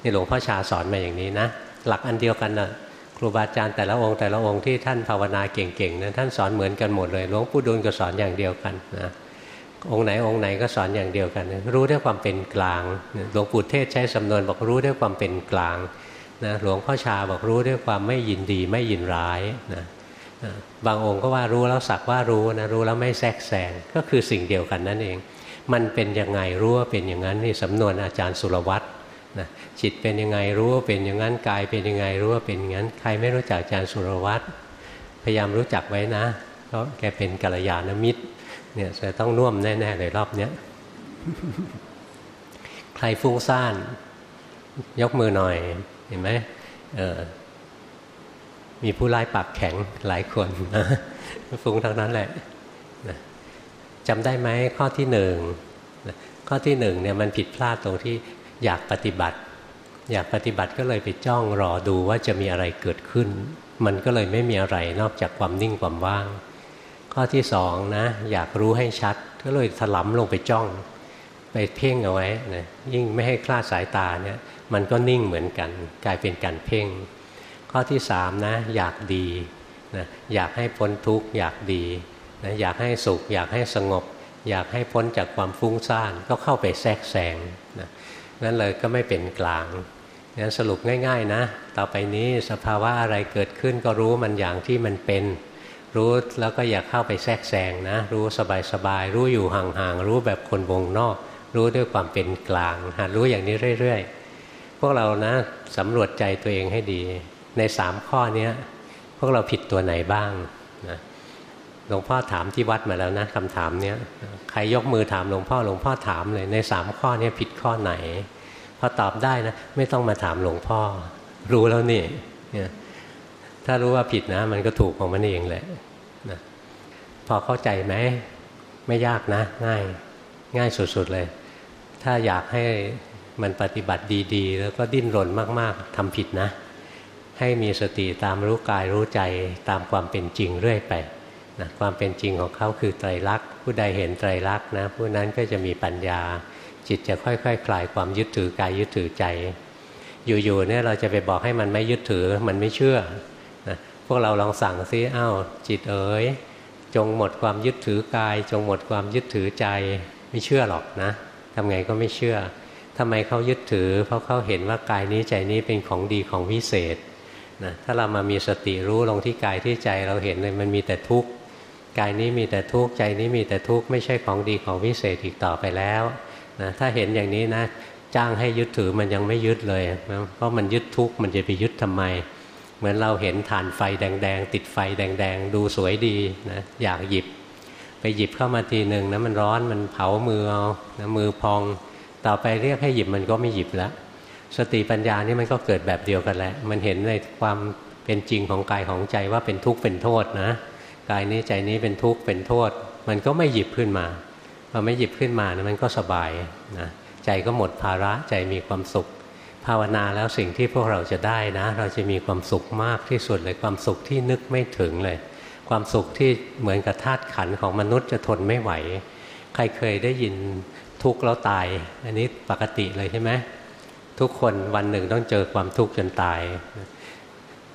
นี่หลวงพ่อชาสอนมาอย่างนี้นะหลักอันเดียวกันนะครูบาอาจารย์แต่ละองค์แต่ละองค์ที่ท่านภาวนาเก่งๆนะท่านสอนเหมือนกันหมดเลยหลวงปู่ดูลก็สอนอย่างเดียวกันนะองค์ไหนองค์ไหนก็สอนอย่างเดียวกัน รู้ด้วยความเป็นกลางหลวงปู่เทศใช้สำนวนบอกรู้ด้วยความเป็นกลางนะหลวงพ่อชาบอกรู้ด้วยความไม่ยินดีไม่ยินร้ายนะ บางองค์ก็ว่ารู้แล้วสักว่ารู้นะรู้แล้วไม่แทรกแซงก็คือสิ่งเดียวกันนั่นเอง มันเป็นยังไงรู้ว่าเป็นอย่างนั้นนี่สำนวนอาจารย์สุรวัตรนะจิตเป็นยังไงรู้ว่าเป็นอย่างนั้นกายเป็นยังไงรู้ว่าเป็นอย่างนั้น ใครไม่รู้จักอาจารย์สุรวัตรพยายามรู้จักไว้นะเพราะแกเป็นกัลยาณมิตรเนี่ยจะต้องน่วมแน่ๆเลยรอบเนี้ยใครฟุ้งซ่าน ยกมือหน่อยเห็นไหมเออ มีผู้ร้ายปากแข็งหลายคนนะฟุ้งทั้งนั้นแหละจำได้ไหมข้อที่หนึ่งข้อที่หนึ่งเนี่ยมันผิดพลาดตรงที่อยากปฏิบัติ อยากปฏิบัติก็เลยไปจ้องรอดูว่าจะมีอะไรเกิดขึ้น มันก็เลยไม่มีอะไรนอกจากความนิ่งความว่าง ข้อที่สองนะอยากรู้ให้ชัด ก็เลยถลำลงไปจ้อง ไปเพ่งเอาไว้นะยิ่งไม่ให้คลาดสายตาเนี่ยมันก็นิ่งเหมือนกัน กลายเป็นการเพ่ง ข้อที่สามนะอยากดีนะอยากให้พ้นทุกข์อยากดีนะอยากให้สุข อยากให้สงบ อยากให้พ้นจากความฟุ้งซ่านก็เข้าไปแทรกแซงนะนั่นเลยก็ไม่เป็นกลางงั้นสรุปง่าย ๆนะ ต่อไปนี้สภาวะอะไรเกิดขึ้นก็รู้มันอย่างที่มันเป็น รู้แล้วก็อย่าเข้าไปแทรกแซงนะ รู้สบายๆรู้อยู่ห่างๆรู้แบบคนวงนอก รู้ด้วยความเป็นกลางหัดรู้อย่างนี้เรื่อย ๆ พวกเรานะสำรวจใจตัวเองให้ดี ในสามข้อนี้พวกเราผิดตัวไหนบ้างนะหลวงพ่อถามที่วัดมาแล้วนะคำถามเนี้ยใครยกมือถามหลวงพ่อหลวงพ่อถามเลยในสามข้อนี้ผิดข้อไหนพอตอบได้นะไม่ต้องมาถามหลวงพ่อ รู้แล้วนี่ถ้ารู้ว่าผิดนะ มันก็ถูกของมันเองแหละนะพอเข้าใจไหมไม่ยากนะ ง่าย ง่ายสุดๆเลย ถ้าอยากให้มันปฏิบัติดี ๆ แล้วก็ดิ้นรนมาก ๆทำผิดนะ ให้มีสติตามรู้กายรู้ใจตามความเป็นจริงเรื่อยไปนะความเป็นจริงของเขาคือไตรลักษณ์ผู้ใดเห็นไตรลักษณ์นะผู้นั้นก็จะมีปัญญา จิตจะค่อยๆคคลายความยึดถือกายยึดถือใจ อยู่ๆเนี่ยเราจะไปบอกให้มันไม่ยึดถือมันไม่เชื่อนะพวกเราลองสั่งซิอ้าวจิตเอ๋ยจงหมดความยึดถือกาย จงหมดความยึดถือใจไม่เชื่อหรอกนะทำไงก็ไม่เชื่อทำไมเขายึดถือ เพราะเขาเห็นว่ากายนี้ใจนี้เป็นของดีของวิเศษ นะถ้าเรามามีสติรู้ลงที่กายที่ใจเราเห็นเลยมันมีแต่ทุกข์กายนี้มีแต่ทุกข์ใจนี้มีแต่ทุกข์ไม่ใช่ของดีของวิเศษอีกต่อไปแล้วนะถ้าเห็นอย่างนี้นะจ้างให้ยึดถือมันยังไม่ยึดเลยนะเพราะมันยึดทุกข์มันจะไปยึดทำไม เหมือนเราเห็นฐานไฟแดงๆ ติดไฟแดงๆ ดูสวยดีนะอยากหยิบ ไปหยิบเข้ามาทีหนึ่งนะมันร้อนมันเผามือเอานะมือพอง ต่อไปเรียกให้หยิบมันก็ไม่หยิบแล้ว สติปัญญานี่มันก็เกิดแบบเดียวกันแหละ มันเห็นในความเป็นจริงของกายของใจว่าเป็นทุกข์เป็นโทษนะกายนี้ใจนี้เป็นทุกข์เป็นโทษ มันก็ไม่หยิบขึ้นมาพอไม่หยิบขึ้นมานะมันก็สบายนะใจก็หมดภาระใจมีความสุข ภาวนาแล้วสิ่งที่พวกเราจะได้นะ เราจะมีความสุขมากที่สุดเลยความสุขที่นึกไม่ถึงเลย ความสุขที่เหมือนกับธาตุขันของมนุษย์จะทนไม่ไหว ใครเคยได้ยินทุกข์แล้วตาย อันนี้ปกติเลยใช่ไหม ทุกคนวันหนึ่งต้องเจอความทุกข์จนตาย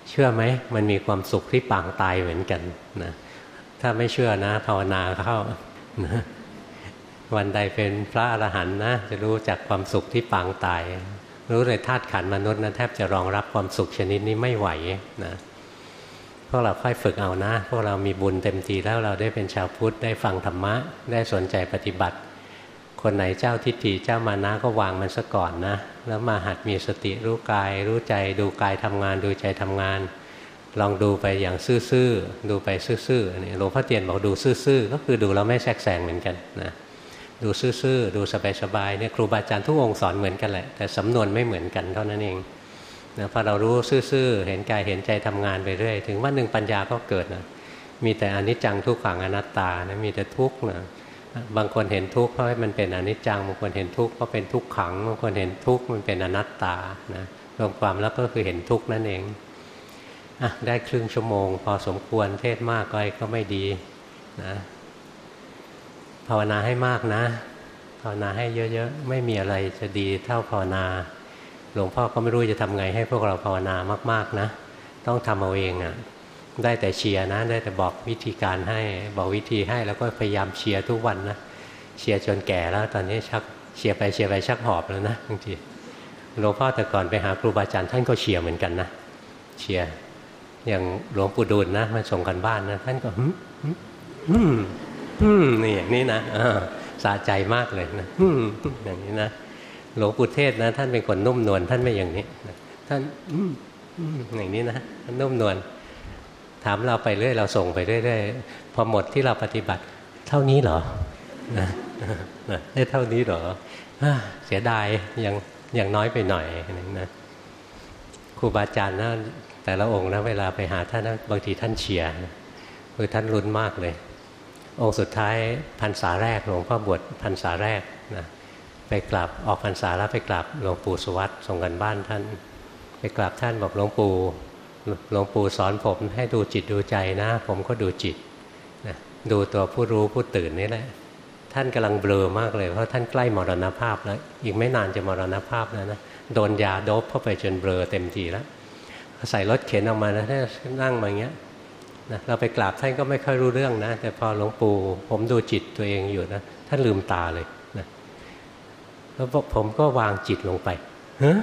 เชื่อไหมมันมีความสุขที่ปางตายเหมือนกันนะถ้าไม่เชื่อนะภาวนาเข้านะวันใดเป็นพระอรหันต์นะจะรู้จักความสุขที่ปางตาย รู้เลยธาตุขันมนุษย์นะแทบจะรองรับความสุขชนิดนี้ไม่ไหวนะพวกเราค่อยฝึกเอานะ พวกเรามีบุญเต็มทีแล้วเราได้เป็นชาวพุทธได้ฟังธรรมะ ได้สนใจปฏิบัติ คนไหนเจ้าทิฏฐิเจ้ามานะก็วางมันซะก่อนนะ แล้วมาหัดมีสติรู้กาย รู้ใจดูกายทำงาน ดูใจทำงาน ลองดูไปอย่างซื่อๆดูไปซื่อๆนี่หลวงพ่อเตียนบอกดูซื่อๆก็คือดูเราไม่แทรกแซงเหมือนกันนะดูซื่อๆดูสบายๆเนี่ยครูบาอาจารย์ทุกองค์สอนเหมือนกันแหละแต่สำนวนไม่เหมือนกันเท่านั้นเองนะพอเรารู้ซื่อๆเห็นกายเห็นใจทำงานไปเรื่อยถึงวันหนึ่งปัญญาก็เกิดนะมีแต่อนิจจังทุกขังอนัตตานะมีแต่ทุกข์นะ บางคนเห็นทุกข์เพราะมันเป็นอนิจจังบางคนเห็นทุกข์เพราะเป็นทุกขังบางคนเห็นทุกข์มันเป็นอนัตตานะรวมความแล้วก็คือเห็นทุกข์นั่นเองอะได้ครึ่งชั่วโมง พอสมควรเทศมากก็ก็ไม่ดีนะภาวนาให้มากนะภาวนาให้เยอะๆ ไม่มีอะไรจะดีเท่าภาวนา หลวงพ่อก็ไม่รู้จะทำไงให้พวกเราภาวนามาก ๆนะ ต้องทำเอาเองอะ่ะ ได้แต่เชียร์นะได้แต่บอกวิธีการให้บอกวิธีให้แล้วก็พยายามเชียร์ทุกวันนะเชียร์จนแก่แล้ว ตอนนี้ชักเชียร์ไปเชียร์ไปชักหอบแล้วนะบางทีหลวงพ่อแต่ก่อนไปหาครูบาอาจารย์ท่านก็เชียร์เหมือนกันนะเชียร์อย่างหลวงปู่ดูลนะมาส่งกันบ้านนะท่านก็ฮึฮึฮึนี่อย่างนี้นะสะใจมากเลยนะอย่างนี้นะหลวงปู่เทศนะ ท่านเป็นคนนุ่มนวลท่านไม่อย่างนี้ท่านอย่างนี้นะนุ่มนวล ถามเราไปเรื่อยเราส่งไปเรื่อยๆพอหมดที่เราปฏิบัติ เท่านี้เหรอนะได้เท่านี้เหรอเสียดายยังยังน้อยไปหน่อยนะครูบาอาจารย์นะแต่ละองค์นะเวลาไปหาท่านนะบางทีท่านเชียร์คือท่านรุนมากเลย องค์สุดท้ายพรรษาแรกหลวงพ่อบวชพรรษาแรกนะไปกลับออกพรรษาแล้วไปกลับหลวงปู่สวัสดิ์ส่งกันบ้านท่าน ไปกลับท่านบอกหลวงปู่ หลวงปู่สอนผมให้ดูจิตดูใจนะ ผมก็ดูจิตนะดูตัวผู้รู้ผู้ตื่นนี่แหละ ท่านกำลังเบลอมากเลย เพราะท่านใกล้มรณภาพแล้ว อีกไม่นานจะมรณภาพแล้วนะ โดนยาโดบเข้าไปจนเบลอเต็มทีแล้ว ใส่รถเข็นออกมานะท่านนั่งมาอย่างเงี้ยนะเราไปกราบท่านก็ไม่ค่อยรู้เรื่องนะ แต่พอหลวงปู่ผมดูจิตตัวเองอยู่นะ ท่านลืมตาเลยนะแล้วผมก็วางจิตลงไปเฮ้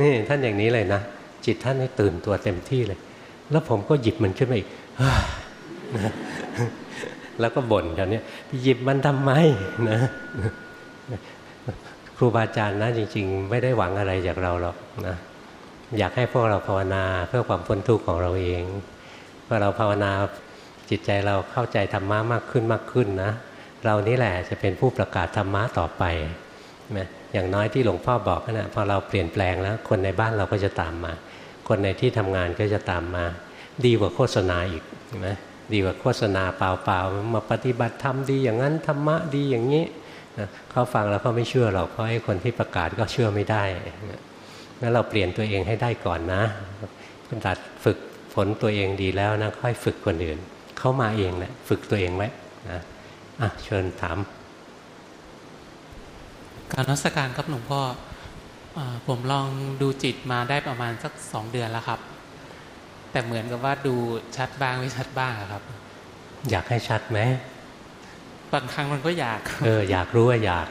นี่ท่านอย่างนี้เลยนะ จิตท่านให้ตื่นตัวเต็มที่เลย แล้วผมก็หยิบมันขึ้นมาอีกแล้วก็บ่นกันเนี้ยหยิบมันทำไมนะครูบาอาจารย์นะจริง ๆ ไม่ได้หวังอะไรจากเราหรอกนะอยากให้พวกเราภาวนาเพื่อความพ้นทุกข์ของเราเองพอเราภาวนาจิตใจเราเข้าใจธรรมะมากขึ้นมากขึ้นนะ เรานี่แหละจะเป็นผู้ประกาศธรรมะต่อไปนะอย่างน้อยที่หลวงพ่อบอกนะพอเราเปลี่ยนแปลงแล้ว คนในบ้านเราก็จะตามมา คนในที่ทำงานก็จะตามมา ดีกว่าโฆษณาอีกใช่ไหมดีกว่าโฆษณาเปล่าๆมาปฏิบัติธรรมดีอย่างนั้นธรรมะดีอย่างนี้เขาฟังแล้วเขาไม่เชื่อหรอกเพราะไอ้คนที่ประกาศก็เชื่อไม่ได้งั้นเราเปลี่ยนตัวเองให้ได้ก่อนนะคุณตัดฝึกฝนตัวเองดีแล้วนะค่อยฝึกคนอื่นเข้ามาเองแหละฝึกตัวเองไว้นะอะเชิญถาม การรัศการครับหลวงพ่อ ผมลองดูจิตมาได้ประมาณสักสองเดือนแล้วครับ แต่เหมือนกับว่าดูชัดบ้างไม่ชัดบ้างครับ อยากให้ชัดไหมบางครั้งมันก็อยาก เอออยากรู้ว่าอยาก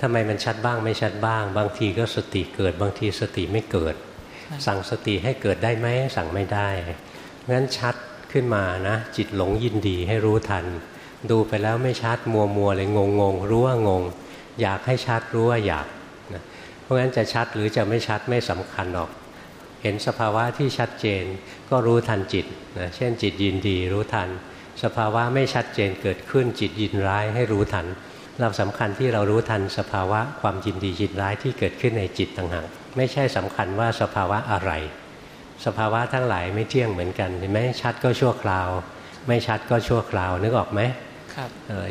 ทำไมมันชัดบ้างไม่ชัดบ้าง บางทีก็สติเกิด บางทีสติไม่เกิด สั่งสติให้เกิดได้ไหมสั่งไม่ได้งั้นชัดขึ้นมานะ จิตหลงยินดีให้รู้ทัน ดูไปแล้วไม่ชัดมัวมัวเลยงงงรู้ว่างง อยากให้ชัดรู้ว่าอยากนะเพ ราะงั้นจะชัดหรือจะไม่ชัดไม่สำคัญหรอก เห็นสภาวะที่ชัดเจนก็รู้ทันจิตนะเช่นจิตยินดีรู้ทัน สภาวะไม่ชัดเจนเกิดขึ้นจิตยินร้ายให้รู้ทัน เราสำคัญที่เรารู้ทันสภาวะความยินดียินร้ายที่เกิดขึ้นในจิตต่างหากไม่ใช่สำคัญว่าสภาวะอะไร สภาวะทั้งหลายไม่เที่ยงเหมือนกันเห็นไหมชัดก็ชั่วคราว ไม่ชัดก็ชั่วคราวนึกออกไหมครับ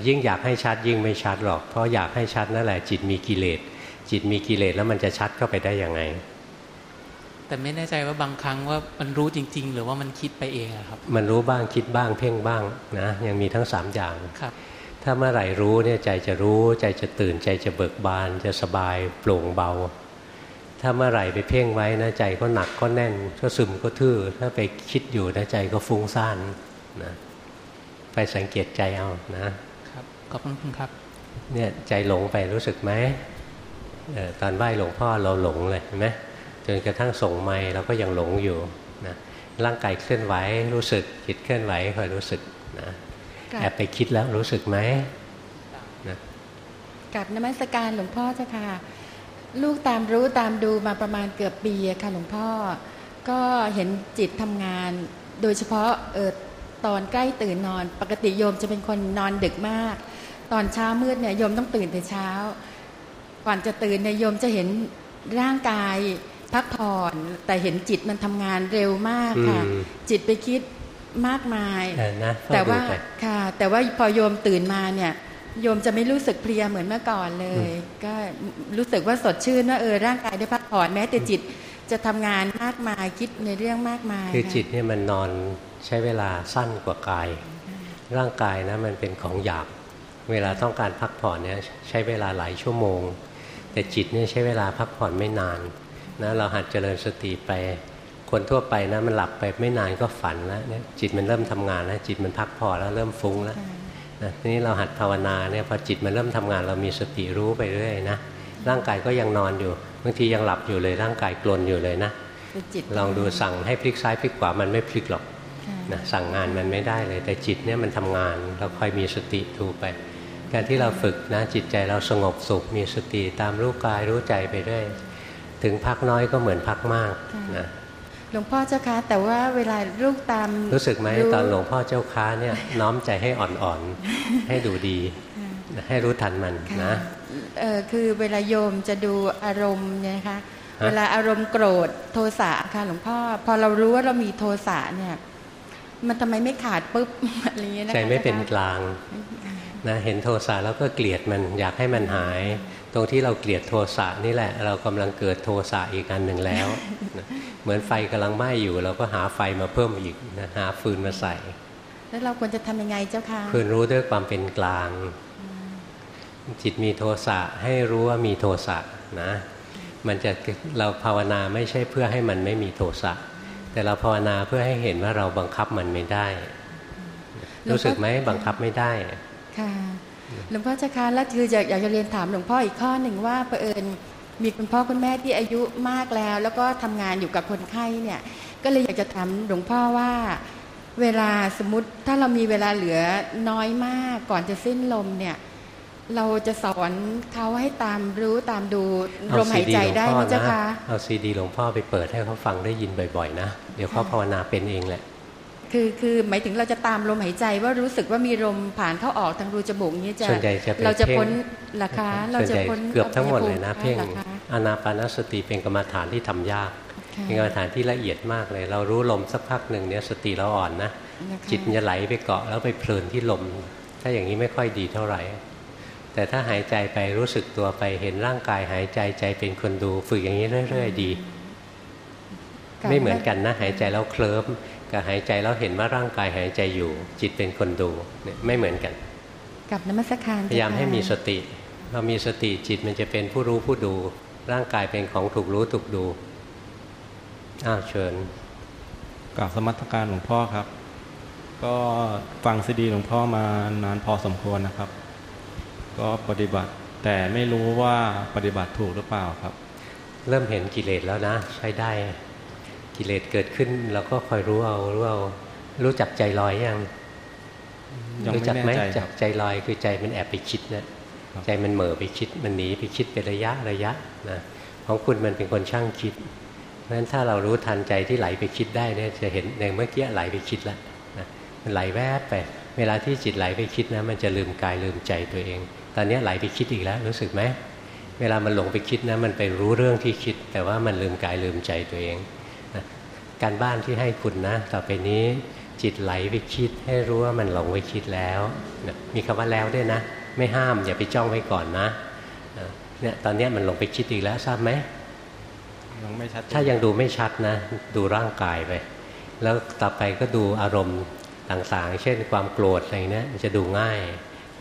ยิ่งอยากให้ชัดยิ่งไม่ชัดหรอก เพราะอยากให้ชัดนั่นแหละจิตมีกิเลส จิตมีกิเลสแล้วมันจะชัดเข้าไปได้ยังไง แต่ไม่แน่ใจว่าบางครั้งว่ามันรู้จริง ๆ หรือว่ามันคิดไปเองอะครับ มันรู้บ้างคิดบ้างเพ่งบ้างนะยังมีทั้งสามอย่างครับ ถ้าเมื่อไหร่รู้เนี่ยใจจะรู้ใจจะตื่นใจจะเบิกบาน จะสบายโปร่งเบา ถ้าเมื่อไหร่ไปเพ่งไว้นะใจก็หนักก็แน่นก็ซึมก็ทื่อถ้าไปคิดอยู่นะใจก็ฟุ้งซ่านนะไปสังเกตใจเอานะ ครับขอบคุณครับเนี่ยใจหลงไปรู้สึกไหมเออ ตอนไหว้หลวงพ่อเราหลงเลยเห็นไหมจนกระทั่งส่งไม้เราก็ยังหลงอยู่นะร่างกายเคลื่อนไหวรู้สึกจิตเคลื่อนไหวคอยรู้สึกนะกราแอบบไปคิดแล้วรู้สึกไหมนะกับนมัสการหลวงพ่อเจ้าค่ะ ลูกตามรู้ตามดูมาประมาณเกือบปีอะค่ะหลวงพ่อ ก็เห็นจิตทำงาน โดยเฉพาะเออตอนใกล้ตื่นนอน ปกติโยมจะเป็นคนนอนดึกมาก ตอนเช้ามืดเนี่ยโยมต้องตื่นแต่เช้า ก่อนจะตื่นเนี่ยโยมจะเห็นร่างกายพักผ่อนแต่เห็นจิตมันทำงานเร็วมากค่ะอืมจิตไปคิดมากมายเออนะเฝ้แต่ว่าดูไปค่ะ แต่ว่าพอโยมตื่นมาเนี่ย โยมจะไม่รู้สึกเพลียเหมือนเมื่อก่อนเลย ก็รู้สึกว่าสดชื่นว่าเออร่างกายได้พักผ่อนแม้แต่จิตจะทำงานมากมายคิดในเรื่องมากมาย คือจิตเนี่ยมันนอนใช้เวลาสั้นกว่ากาย ร่างกายนะมันเป็นของหยาบ เวลาต้องการพักผ่อนเนี่ยใช้เวลาหลายชั่วโมง แต่จิตเนี่ยใช้เวลาพักผ่อนไม่นานนะเราหัดเจริญสติไปคนทั่วไปนะมันหลับไปไม่นานก็ฝันแล้วเนี่ยจิตมันเริ่มทำงานแล้วจิตมันพักผ่อนแล้วเริ่มฟุ้งแล้วค่ะนะทีนี้เราหัดภาวนาเนี่ยพอจิตมันเริ่มทำงาน เรามีสติรู้ไปเรื่อยนะร่างกายก็ยังนอนอยู่บางทียังหลับอยู่เลยร่างกายกลนอยู่เลยนะคือจิตลองดูสั่งให้พลิกซ้ายพลิกขวามันไม่พลิกหรอกค่ะนะสั่งงานมันไม่ได้เลย แต่จิตเนี่ยมันทำงานเราคอยมีสติดูไป การที่เราฝึกนะจิตใจเราสงบสุข มีสติตามรู้กายรู้ใจไปเรื่อยถึงพักน้อยก็เหมือนพักมากนะหลวงพ่อเจ้าคะแต่ว่าเวลาลูกตาม รู้สึกไหมตอนหลวงพ่อเจ้าค้าเนี่ยน้อมใจให้อ่อนๆ ให้ดูดี ให้รู้ทันมันค่ะนะเออคือเวลาโยมจะดูอารมณ์เนี่ยนะคะฮะเวลาอารมณ์โกรธโทสะค่ะหลวงพ่อ พอเรารู้ว่าเรามีโทสะเนี่ย มันทำไมไม่ขาดปุ๊บอะไรเงี้ยนะคะใจไม่เป็นกจ้าค่ะลาง นะเห็นโทสะแล้วก็เกลียดมันอยากให้มันหาย ตรงที่เราเกลียดโทสะนี่แหละ เรากำลังเกิดโทสะอีกอันหนึ่งแล้วนะเหมือนไฟกำลังไหม้อยู่ เราก็หาไฟมาเพิ่มอีกนะหาฟืนมาใส่ แล้วเราควรจะทำยังไงเจ้าค่ะคืนรู้ด้วยความเป็นกลาง จิตมีโทสะให้รู้ว่ามีโทสะนะ มันจะเราภาวนาไม่ใช่เพื่อให้มันไม่มีโทสะแต่เราภาวนาเพื่อให้เห็นว่าเราบังคับมันไม่ได้ รู้สึกไหมบังคับไม่ได้ ค่ะหลวงพ่อเจ้าคะแล้วคืออยากอยากจะเรียนถามหลวงพ่ออีกข้อหนึ่งว่าเผอิญมีคุณพ่อคุณแม่ที่อายุมากแล้ว แล้วก็ทำงานอยู่กับคนไข้เนี่ย ก็เลยอยากจะถามหลวงพ่อว่า เวลาสมมติถ้าเรามีเวลาเหลือน้อยมากก่อนจะสิ้นลมเนี่ย เราจะสอนเขาให้ตามรู้ตามดูลมหายใจได้ไหมเจ้าคะเอาซีดีหลวงพ่อไปเปิดให้เขาฟังได้ยินบ่อยๆนะเดี๋ยวเขาภาวนาเป็นเองแหละ คือคือหมายถึงเราจะตามลมหายใจว่ารู้สึกว่ามีลมผ่านเข้าออกทางรูจมูกนี้จะส่วนใหญ่จะเป็นเราจะเพ่งพ้นราคาเราส่วนจะใหญ่พ้นเกือบทั้งหมดเลยนะอบายภูมิเพ่งหรอคะอานาปานสติเป็นกรรมฐานที่ทำยากค่ะเป็นกรรมฐานที่ละเอียดมากเลย เรารู้ลมสักพักหนึ่งเนี่ยสติเราอ่อนนะนะคะจิตมันจะไหลไปเกาะแล้วไปเพลินที่ลม ถ้าอย่างนี้ไม่ค่อยดีเท่าไหร่ แต่ถ้าหายใจไปรู้สึกตัวไปเห็นร่างกายหายใจใจเป็นคนดูฝึกอย่างนี้เรื่อย ๆ ดี ไม่เหมือนกันนะหายใจแล้วเคลิ้ม กับหายใจแล้วเห็นว่าร่างกายหายใจอยู่ จิตเป็นคนดูเนี่ยไม่เหมือนกัน กับนมัสการพยายามเจ้ค่ะให้มีสติเรามีสติจิตมันจะเป็นผู้รู้ผู้ดู ร่างกายเป็นของถูกรู้ถูกดูอ้าวเชิญกราบสมัตการหลวงพ่อครับ ก็ฟังซีดีหลวงพ่อมานานพอสมควรนะครับ ก็ปฏิบัติแต่ไม่รู้ว่าปฏิบัติถูกหรือเปล่าครับ เริ่มเห็นกิเลสแล้วนะ ใช้ได้ กิเลสเกิดขึ้นเราก็คอยรู้เอารู้เอารู้จักใจลอยยังยังรู้ไม่จักแน่ไหมใจคจัรักบใจลอยคือใจมันแอบไปคิดนะครับใจมันเหม่อไปคิดมันหนีไปคิดเป็นระยะระยะนะของคุณมันเป็นคนช่างคิดเพราะฉะนั้นถ้าเรารู้ทันใจที่ไหลไปคิดได้เนี่ยจะเห็นในเมื่อกี้ไหลไปคิดแล้วนะมันไหลแวบไป เวลาที่จิตไหลไปคิดนะมันจะลืมกายลืมใจตัวเอง ตอนนี้ไหลไปคิดอีกแล้วรู้สึกไหมเวลามันหลงไปคิดนะมันไปรู้เรื่องที่คิด แต่ว่ามันลืมกายลืมใจตัวเองนะ การบ้านที่ให้คุณนะ ต่อไปนี้จิตไหลไปคิดให้รู้ว่ามันหลงไปคิดแล้วนะมีคำว่าแล้วด้วยนะ ไม่ห้ามอย่าไปจ้องไว้ก่อนนะนะเนี่ยตอนนี้มันหลงไปคิดอีกแล้วทราบไหมยังไม่ชัดเจนถ้ายังดูไม่ชัดนะ ดูร่างกายไป แล้วต่อไปก็ดูอารมณ์ต่างๆ เช่นความโกรธอะไรเนี้ยมันจะดูง่าย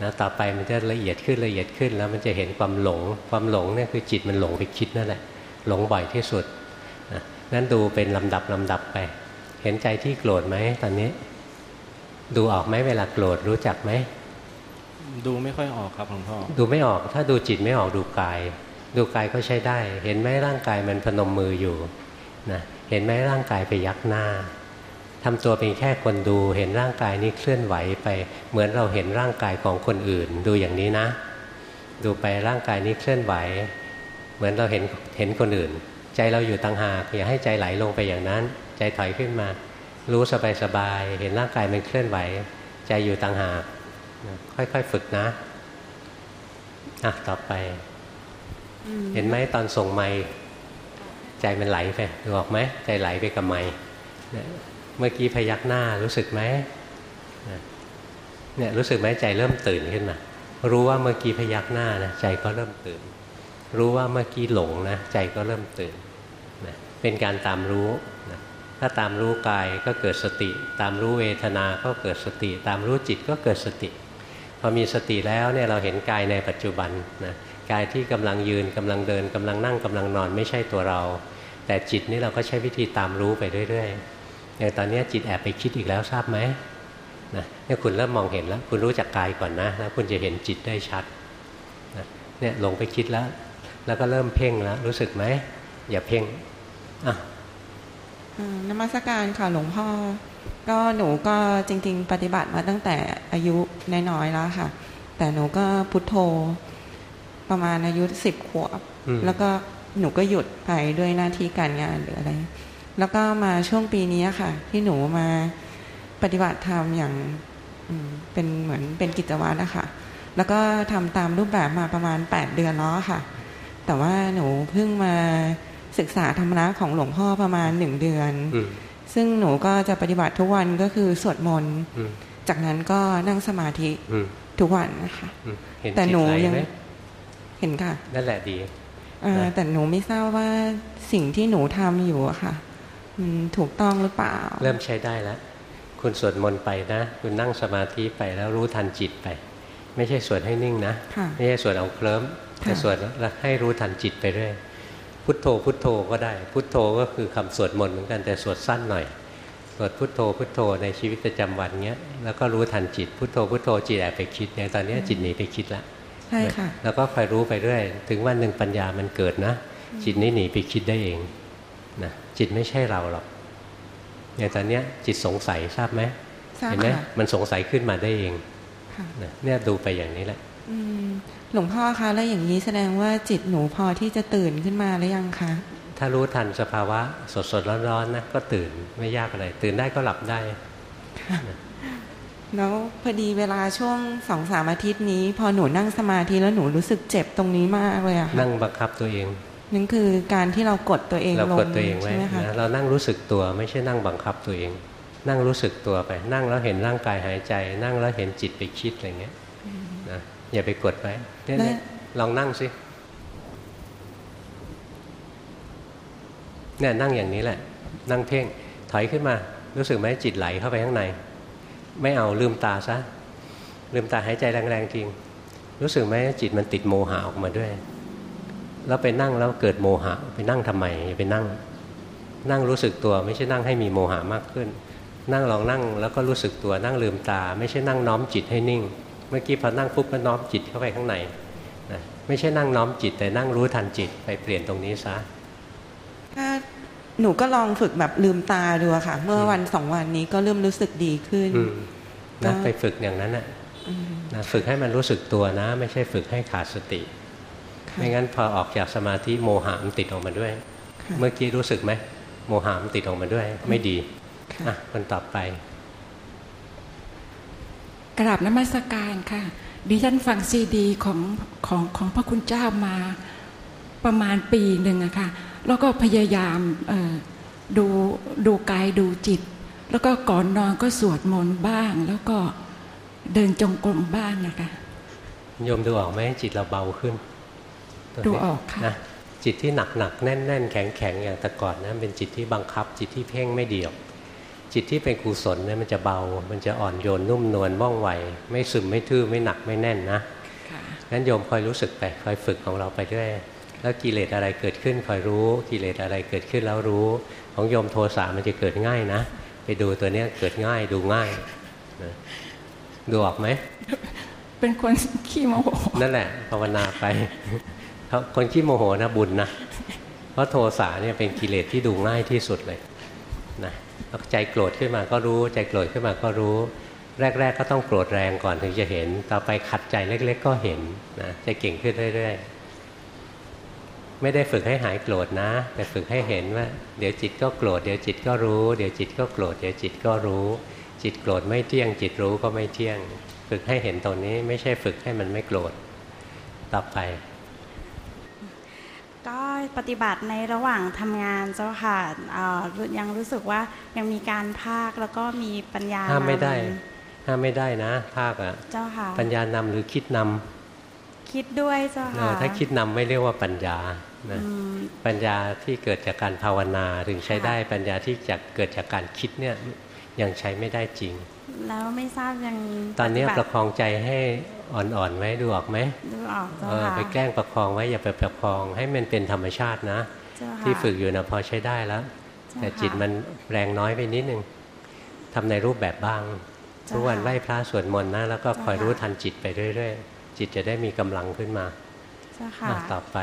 นะต่อไปมันจะละเอียดขึ้นละเอียดขึ้นแล้วมันจะเห็นความหลง ความหลงเนี่ยคือจิตมันหลงไปคิดนั่นแหละหลงบ่อยที่สุด นะนั้นดูเป็นลำดับลำดับไป เห็นใจที่โกรธไหมตอนนี้ ดูออกไหมเวลาโกรธรู้จักไหมดูไม่ค่อยออกครับหลวงพ่อดูไม่ออก ถ้าดูจิตไม่ออกดูกาย ดูกายก็ใช้ได้ เห็นไหมร่างกายมันพนมมืออยู่นะเห็นไหมร่างกายไปยักหน้าทำตัวเป็นแค่คนดูเห็นร่างกายนี้เคลื่อนไหวไป เหมือนเราเห็นร่างกายของคนอื่น ดูอย่างนี้นะ ดูไปร่างกายนี้เคลื่อนไหว เหมือนเราเห็นเห็นคนอื่น ใจเราอยู่ต่างหากอย่าให้ใจไหลลงไปอย่างนั้น ใจถอยขึ้นมา รู้สบายๆเห็นร่างกายมันเคลื่อนไหว ใจอยู่ต่างหากค่อยๆฝึกนะอะต่อไป เห็นไหมตอนส่งไม้ใจมันไหลไปดูออกไหมใจไหลไปกับไม้เนี่ยเมื่อกี้พยักหน้ารู้สึกไหมเนี่ยรู้สึกไหมใจเริ่มตื่นขึ้นมา รู้ว่าเมื่อกี้พยักหน้านะใจก็เริ่มตื่น รู้ว่าเมื่อกี้หลงนะใจก็เริ่มตื่นนะ เป็นการตามรู้นะถ้าตามรู้กายก็เกิดสติ ตามรู้เวทนา ก็เกิดสติ ตามรู้จิตก็เกิดสติ พอมีสติแล้วเนี่ยเราเห็นกายในปัจจุบันนะกายที่กำลังยืนกำลังเดินกำลังนั่งกำลังนอนไม่ใช่ตัวเรา แต่จิตนี่เราก็ใช้วิธีตามรู้ไปเรื่อยๆอย่างตอนนี้จิตแอบไปคิดอีกแล้วทราบไหมนะเนี่ยคุณเริ่มมองเห็นแล้ว คุณรู้จักกายก่อนนะแล้วคุณจะเห็นจิตได้ชัดนะเนี่ยหลงไปคิดแล้ว แล้วก็เริ่มเพ่งแล้วรู้สึกไหมอย่าเพ่ง นมัสการค่ะหลวงพ่อ ก็หนูก็จริง ๆ ปฏิบัติมาตั้งแต่อายุน้อยๆแล้วค่ะ แต่หนูก็พุทโธ ประมาณอายุสิบขวบอืมแล้วก็หนูก็หยุดไปด้วยหน้าที่การงานหรืออะไร แล้วก็มาช่วงปีนี้ค่ะ ที่หนูมาปฏิบัติธรรมอย่างอืมเป็นเหมือนเป็นกิจวัตรนะคะแล้วก็ทำตามรูปแบบมาประมาณ 8 เดือนแล้วค่ะ แต่ว่าหนูเพิ่งมา ศึกษาธรรมะของหลวงพ่อประมาณหนึ่งเดือนอืมซึ่งหนูก็จะปฏิบัติทุกวันก็คือสวดมนต์อืมจากนั้นก็นั่งสมาธิอืมทุกวันนะคะอืมเห็นแต่จิตหนูไหลยังไหมเห็นค่ะนั่นแหละดีอ่านะแต่หนูไม่ทราบว่าสิ่งที่หนูทำอยู่อะค่ะมันถูกต้องหรือเปล่า เริ่มใช้ได้แล้วคุณสวดมนต์ไปนะ คุณนั่งสมาธิไปแล้วรู้ทันจิตไป ไม่ใช่สวดให้นิ่งนะค่ะไม่ใช่สวดเอาเคลิ้มแต่ค่ะสวดแล้วให้รู้ทันจิตไปเรื่อย พุทโธพุทโธก็ได้ พุทโธก็คือคำสวดมนต์เหมือนกันแต่สวดสั้นหน่อย สวดพุทโธพุทโธในชีวิตประจำวันเงี้ยแล้วก็รู้ทันจิตพุทโธพุทโธจิตแอบไปคิดเนี่ยตอนนี้จิตหนีไปคิดแล้วใช่ค่ะแล้วก็คอยรู้ไปเรื่อย ถึงวันหนึ่งปัญญามันเกิดนะ จิตนี้หนีไปคิดได้เองนะจิตไม่ใช่เราหรอกเนี่ยตอนเนี้ยจิตสงสัยทราบไหมทราบเห็นไหมค่ะมันสงสัยขึ้นมาได้เองค่ะนะเนี่ยดูไปอย่างนี้แหละอืม หลวงพ่อคะแล้วอย่างนี้แสดงว่าจิตหนูพอที่จะตื่นขึ้นมาหรือยังคะ ถ้ารู้ทันสภาวะสดสดๆร้อนๆนะก็ตื่นไม่ยากอะไร ตื่นได้ก็หลับได้แล้วพอดีเวลาช่วงสองสามอาทิตย์นี้ พอหนูนั่งสมาธิแล้วหนูรู้สึกเจ็บตรงนี้มากเลยอะค่ะนั่งบังคับตัวเองนั่นคือการที่เรากดตัวเองเราลกงดตัวเองไว้ใช่ไหมคะนะเรานั่งรู้สึกตัวไม่ใช่นั่งบังคับตัวเอง นั่งรู้สึกตัวไป นั่งแล้วเห็นร่างกายหายใจ นั่งแล้วเห็นจิตไปคิดอะไรเงี้ยนะอย่าไปกดไว้ เนี่ยและเนี่ยลองนั่งสิเนี่ยนั่งอย่างนี้แหละ นั่งเพ่งถอยขึ้นมา รู้สึกไหมจิตไหลเข้าไปข้างใน ไม่เอาลืมตาซะลืมตาหายใจแรงๆจริงรู้สึกไหมจิตมันติดโมหะออกมาด้วย แล้วไปนั่งแล้วเกิดโมหะ ไปนั่งทำไมอย่าไปนั่ง นั่งรู้สึกตัวไม่ใช่นั่งให้มีโมหะมากขึ้น นั่งลองนั่งแล้วก็รู้สึกตัวนั่งลืมตา ไม่ใช่นั่งน้อมจิตให้นิ่ง เมื่อกี้พอนั่งปุ๊บก็น้อมจิตเข้าไปข้างในนะไม่ใช่นั่งน้อมจิตแต่นั่งรู้ทันจิตไปเปลี่ยนตรงนี้ซะถ้าหนูก็ลองฝึกแบบลืมตาดูอะค่ะ เมื่อวันสองวันนี้ก็เริ่มรู้สึกดีขึ้นอืมก็นะไปฝึกอย่างนั้นน่ะอืมนะฝึกให้มันรู้สึกตัวนะ ไม่ใช่ฝึกให้ขาดสติค่ะไม่งั้นพอออกจากสมาธิโมหะมันติดออกมาด้วยค่ะเมื่อกี้รู้สึกไหมโมหะมันติดออกมาด้วย ไม่ดีค่ะอะคนต่อไป กราบนมัสการค่ะ ดิฉันฟังซีดีของของของพระคุณเจ้ามาประมาณปีหนึ่งอะค่ะ แล้วก็พยายามเอ่อดูดูกายดูจิต แล้วก็ก่อนนอนก็สวดมนต์บ้าง แล้วก็เดินจงกรมบ้างนะคะโยมดูออกไหมจิตเราเบาขึ้นตัวนี้ดูออกค่ะนะจิตที่หนักหนักๆแน่นแน่นๆแข็งแข็งๆอย่างแต่ก่อนนะเป็นจิตที่บังคับจิตที่เพ่งไม่เดียว จิตที่เป็นกุศลเนี่ยมันจะเบา มันจะอ่อนโยนนุ่มนวลว่องไว ไม่ซึมไม่ทื่อไม่หนักไม่แน่นนะค่ะงั้นโยมคอยรู้สึกไปคอยฝึกของเราไปเรื่อยแล้วกิเลสอะไรเกิดขึ้นคอยรู้ กิเลสอะไรเกิดขึ้นแล้วรู้ ของโยมโทสะมันจะเกิดง่ายนะ ไปดูตัวเนี้ยเกิดง่ายดูง่ายนะดูออกไหม เป็นคนขี้โมโห นั่นแหละภาวนาไปเขาคนขี้โมโหนะบุญนะ เพราะโทสะเนี่ยเป็นกิเลสที่ดูง่ายที่สุดเลยนะแล้ว ใจโกรธขึ้นมาก็รู้ใจโกรธขึ้นมาก็รู้ แรก ๆ ก็ต้องโกรธแรงก่อนถึงจะเห็น ต่อไปขัดใจเล็ก ๆ ก็เห็นนะจะเก่งขึ้นเรื่อยๆไม่ได้ฝึกให้หายโกรธนะ แต่ฝึกให้เห็นว่า เดี๋ยวจิตก็โกรธเดี๋ยวจิตก็รู้ เดี๋ยวจิตก็โกรธเดี๋ยวจิตก็รู้ จิตโกรธไม่เที่ยง จิตรู้ก็ไม่เที่ยง ฝึกให้เห็นตรงนี้ไม่ใช่ฝึกให้มันไม่โกรธต่อไป ปฏิบัติในระหว่างทำงานเจ้าค่ะเอ่อยังรู้สึกว่ายังมีการภาคแล้วก็มีปัญญาห้ามไม่ได้นห้ามไม่ได้นะ ภาคอะำเจ้าค่ะปัญญานำหรือคิดนำคิดด้วยเจ้าเอค่ะอถ้าคิดนำไม่เรียกว่าปัญญานะอืมปัญญาที่เกิดจากการภาวนาถึงใช้ได้ปัญญาที่จะเกิดจากการคิดเนี่ยยังใช้ไม่ได้จริง แล้วไม่ทราบยังตอนนี้ปปฏิระคองใจให้ อ่อนๆไว้ดูออกไหมดูออกเจ้าเออค่ะไปแกล้งประคองไว้อย่าไปประคองให้มันเป็นธรรมชาตินะเจ้าค่ะที่ฝึกอยู่นะพอใช้ได้แล้วเจ้าแต่ค่ะจิตมันแรงน้อยไปนิดนึงทำในรูปแบบบ้างเจ้าทุกวันค่ะไหว้พระสวดมนต์นะแล้วก็เจ้าคอยรู้ค่ะทันจิตไปเรื่อยๆ จิตจะได้มีกำลังขึ้นมาเจ้าค่ะอะต่อไป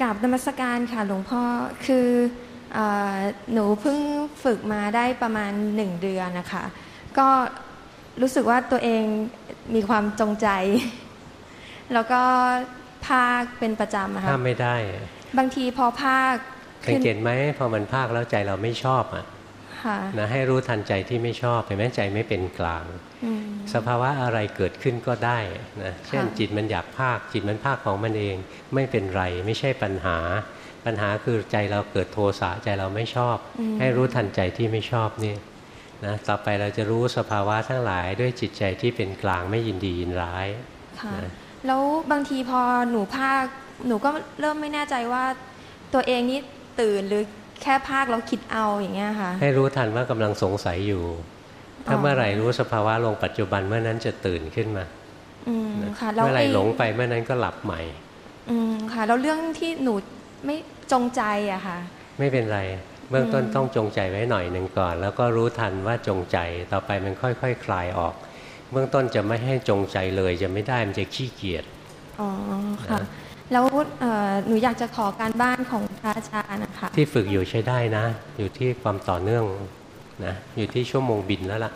กราบนมัสการค่ะหลวงพ่อคือเออหนูเพิ่งฝึกมาได้ประมาณหนึ่งเดือนนะคะ ก็ รู้สึกว่าตัวเองมีความจงใจ แล้วก็ภาคเป็นประจำอะค่ะห้ามไม่ได้ บางทีพอภาคสังเกตไหมพอมันภาคแล้วใจเราไม่ชอบอะค่ะนะให้รู้ทันใจที่ไม่ชอบเห็นไหมใจไม่เป็นกลางอืมสภาวะอะไรเกิดขึ้นก็ได้นะเช่นค่ะจิตมันอยากภาค จิตมันภาคของมันเองไม่เป็นไรไม่ใช่ปัญหา ปัญหาคือใจเราเกิดโทสะใจเราไม่ชอบ ให้รู้ทันใจที่ไม่ชอบนี่ นะต่อไปเราจะรู้สภาวะทั้งหลายด้วยจิตใจที่เป็นกลางไม่ยินดียินร้ายค่ะนะแล้วบางทีพอหนูภาคหนูก็เริ่มไม่แน่ใจว่าตัวเองนี่ตื่นหรือแค่ภาคแล้วคิดเอาอย่างเงี้ยค่ะ ให้รู้ทันว่ากำลังสงสัยอยู่ ถ้าอ๋อเมื่อไหร่รู้สภาวะลงปัจจุบันเมื่อนั้นจะตื่นขึ้นมาอืมนะค่ะแล้วเมื่อไหร่อ้หลงไปเมื่อนั้นก็หลับใหม่ อืมค่ะ แล้วเรื่องที่หนูไม่จงใจอะค่ะ ไม่เป็นไร เบื้องต้นอืมต้องจงใจไว้หน่อยหนึ่งก่อน แล้วก็รู้ทันว่าจงใจต่อไปมันค่อยๆคคลายออก เบื้องต้นจะไม่ให้จงใจเลยจะไม่ได้มันจะขี้เกียจอ๋อค่ะนะแล้วเอ่อหนูอยากจะขอการบ้านของพระอาจารย์นะคะ ที่ฝึกอยู่ใช้ได้นะ อยู่ที่ความต่อเนื่องนะอยู่ที่ชั่วโมงบินแล้วล่ะ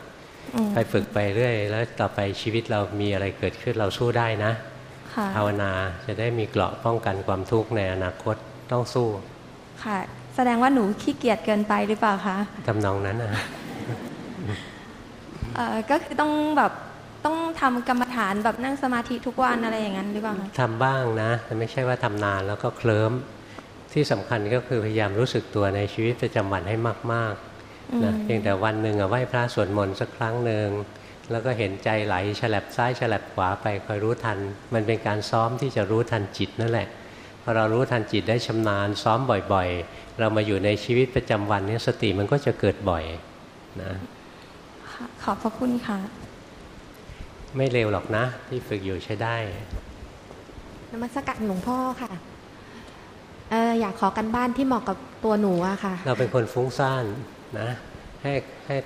อืมไปฝึกไปเรื่อย แล้วต่อไปชีวิตเรามีอะไรเกิดขึ้นเราสู้ได้นะค่ะภาวนาจะได้มีเกราะป้องกันความทุกข์ในอนาคตต้องสู้ค่ะ แสดงว่าหนูขี้เกียจเกินไปหรือเปล่าคะทำนองนั้นนะเอ่อก็คือต้องแบบต้องทำกรรมฐานแบบนั่งสมาธิทุกวันอะไรอย่างนั้นหรือเปล่าคะทำบ้างนะ แต่ไม่ใช่ว่าทำนานแล้วก็เคลิ้มที่สำคัญก็คือพยายามรู้สึกตัวในชีวิตประจำวันให้มากๆนะเพียงแต่วันหนึ่งอะไหว้พระสวดมนต์สักครั้งหนึ่งแล้วก็เห็นใจไหลฉลับซ้ายฉลับขวาไปคอยรู้ทัน มันเป็นการซ้อมที่จะรู้ทันจิตนั่นแหละพอเรารู้ทันจิตได้ชำนาญซ้อมบ่อยๆ เรามาอยู่ในชีวิตประจำวันเนี้สติมันก็จะเกิดบ่อยนะค่ะขอบพระคุณค่ะ ไม่เร็วหรอกนะ ที่ฝึกอยู่ใช้ได้นมัสการหลวงพ่อค่ะเอออยากขอกันบ้านที่เหมาะกับตัวหนูอะค่ะ เราเป็นคนฟุ้งซ่านนะให้ให้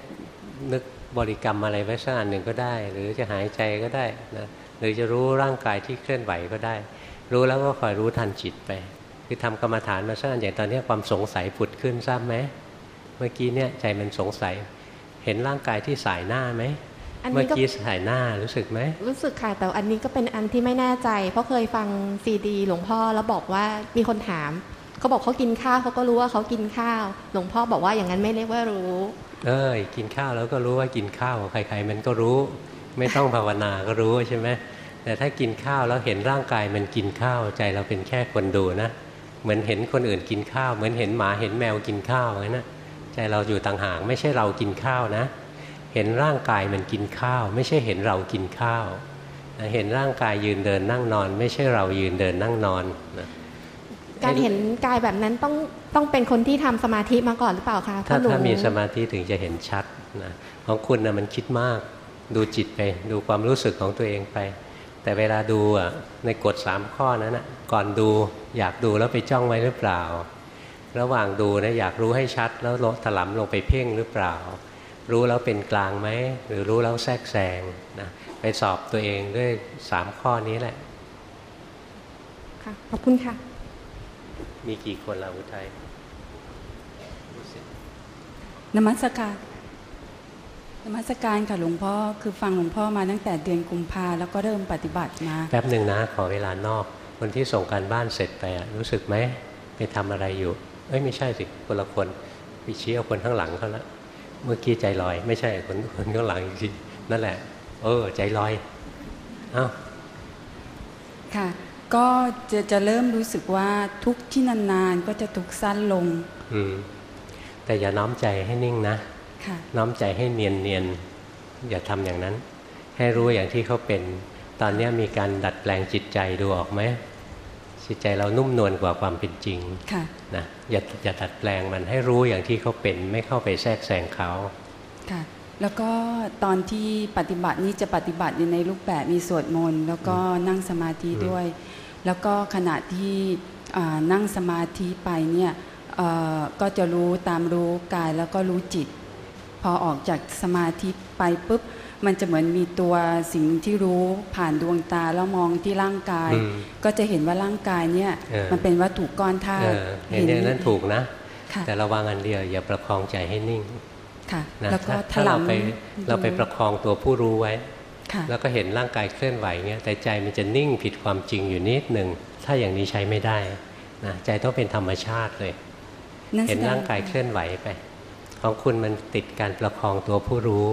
นึกบริกรรมอะไรไว้สักอันหนึ่งก็ได้ หรือจะหายใจก็ได้นะหรือจะรู้ร่างกายที่เคลื่อนไหวก็ได้ รู้แล้วก็คอยรู้ทันจิตไป คือทำกรรมฐานมาสักอย่างตอนนี้ความสงสัยผุดขึ้นทราบไหมเมื่อกี้เนี่ยใจมันสงสัย เห็นร่างกายที่สายหน้าไหมเมื่อกี้สายหน้ารู้สึกไหมรู้สึกค่ะ แต่อันนี้ก็เป็นอันที่ไม่แน่ใจ เพราะเคยฟังซีดี หลวงพ่อแล้วบอกว่ามีคนถามเขาบอกเขากินข้าวเขาก็รู้ว่าเขากินข้าว หลวงพ่อบอกว่าอย่างนั้นไม่เรียกว่ารู้ เอ้ยกินข้าวแล้วก็รู้ว่ากินข้าวใครๆมันก็รู้ ไม่ต้องภาวนาก็รู้ใช่ไหมแต่ถ้ากินข้าวแล้วเห็นร่างกายมันกินข้าวใจเราเป็นแค่คนดูนะ เหมือนเห็นคนอื่นกินข้าว เหมือนเห็นหมาเห็นแมวกินข้าวนะใจเราอยู่ต่างหากไม่ใช่เรากินข้าวนะ เห็นร่างกายมันกินข้าว ไม่ใช่เห็นเรากินข้าวเห็นร่างกายยืนเดินนั่งนอน ไม่ใช่เรายืนเดินนั่งนอนนะการเห็นกายแบบนั้นต้องต้องเป็นคนที่ทำสมาธิมาก่อนหรือเปล่าคะถ้าถ้ามีสมาธิถึงจะเห็นชัดนะของคุณนะมันคิดมาก ดูจิตไป ดูความรู้สึกของตัวเองไป แต่เวลาดูอะในกฎสามข้อนั้นนะก่อนดูอยากดูแล้วไปจ้องไว้หรือเปล่า ระหว่างดูนะอยากรู้ให้ชัด แล้วลถลำลงไปเพ่งหรือเปล่า รู้แล้วเป็นกลางไหมหรือรู้แล้วแทรกแซงนะไปสอบตัวเองด้วยสามข้อนี้แหละค่ะขอบคุณค่ะ มีกี่คนละอุทัยนมัสการน มัสการค่ะหลวงพ่อคือฟังหลวงพ่อมาตั้งแต่เดือนกุมภาแล้วก็เริ่มปฏิบัติมาแป๊บหนึ่งนะขอเวลานอกคนที่ส่งการบ้านเสร็จไปรู้สึกไหมไปทำอะไรอยู่เอ้ยไม่ใช่สิคนละคนไปชี้เอาคนข้างหลังเขาละเมื่อกี้ใจลอย ไม่ใช่คนคนข้างหลังจริงนั่นแหละ เออ ใจลอยอ้าวค่ะ ก็จะจะเริ่มรู้สึกว่าทุกที่นานๆก็จะทุกสั้นลง อืมแต่อย่าน้อมใจให้นิ่งนะ น้อมใจให้เนียนเนียนอย่าทำอย่างนั้น ให้รู้อย่างที่เขาเป็น ตอนนี้มีการดัดแปลงจิตใจดูออกไหมจิตใจเรานุ่มนวลกว่าความเป็นจริงค่ะนะอย่าอย่าดัดแปลงมันให้รู้อย่างที่เขาเป็น ไม่เข้าไปแทรกแซงเขาค่ะแล้วก็ตอนที่ปฏิบัตินี้จะปฏิบัติอยู่ในรูปแบบมีสวดมนต์แล้วก็นั่งสมาธิด้วย แล้วก็ขณะที่นั่งสมาธิไปเนี่ยก็จะรู้ตามรู้กายแล้วก็รู้จิต พอออกจากสมาธิไปปุ๊บ มันจะเหมือนมีตัวสิ่งที่รู้ผ่านดวงตาแล้วมองที่ร่างกาย ก็จะเห็นว่าร่างกายเนี่ยมันเป็นวัตถุก้อนธาตุเห็นอย่างนั้นถูกนะ แต่ระวังอันเดียวอย่าประคองใจให้นิ่งค่ะแล้วก็ถ้าเราไปเราไปประคองตัวผู้รู้ไว้ แล้วก็เห็นร่างกายเคลื่อนไหวเงี้ยแต่ใจมันจะนิ่งผิดความจริงอยู่นิดหนึ่งถ้าอย่างนี้ใช้ไม่ได้นะใจต้องเป็นธรรมชาติเลย เห็นร่างกายเคลื่อนไหวไป ของคุณมันติดการประคองตัวผู้รู้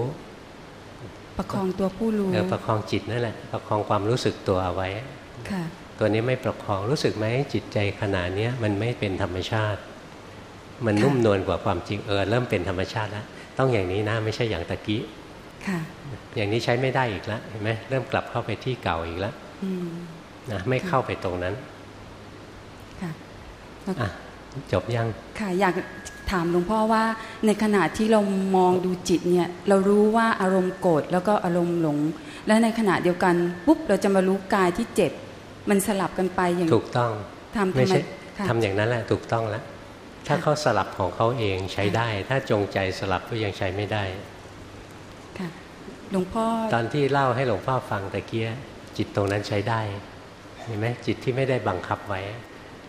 ประคองตัวผู้รู้เออประคองจิตนั่นแหละ ประคองความรู้สึกตัวเอาไว้ค่ะตัวนี้ไม่ประคองรู้สึกไหมจิตใจขนาดนี้มันไม่เป็นธรรมชาติ มันนุ่มนวลกว่าความจริงเออเริ่มเป็นธรรมชาติแล้วต้องอย่างนี้นะไม่ใช่อย่างตะกี้อย่างนี้ใช้ไม่ได้อีกแล้วเห็นไหมเริ่มกลับเข้าไปที่เก่าอีกแล้วนะไม่เข้าไปตรงนั้นค่ะจบยังค่ะอยาก ถามหลวงพ่อว่าในขณะที่เรามองดูจิตเนี่ยเรารู้ว่าอารมณ์โกรธแล้วก็อารมณ์หลง และในขณะเดียวกันปุ๊บเราจะมารู้กายที่เจ็บ มันสลับกันไปอย่างถูกต้องทำไม่ใช่ทำอย่างนั้นแหละถูกต้องแล้วถ้าเขาสลับของเขาเองใช้ได้ ถ้าจงใจสลับก็ยังใช้ไม่ได้ค่ะหลวงพ่อตอนที่เล่าให้หลวงพ่อฟังตะเกียจิตตรงนั้นใช้ได้เห็นไหมจิตที่ไม่ได้บังคับไว้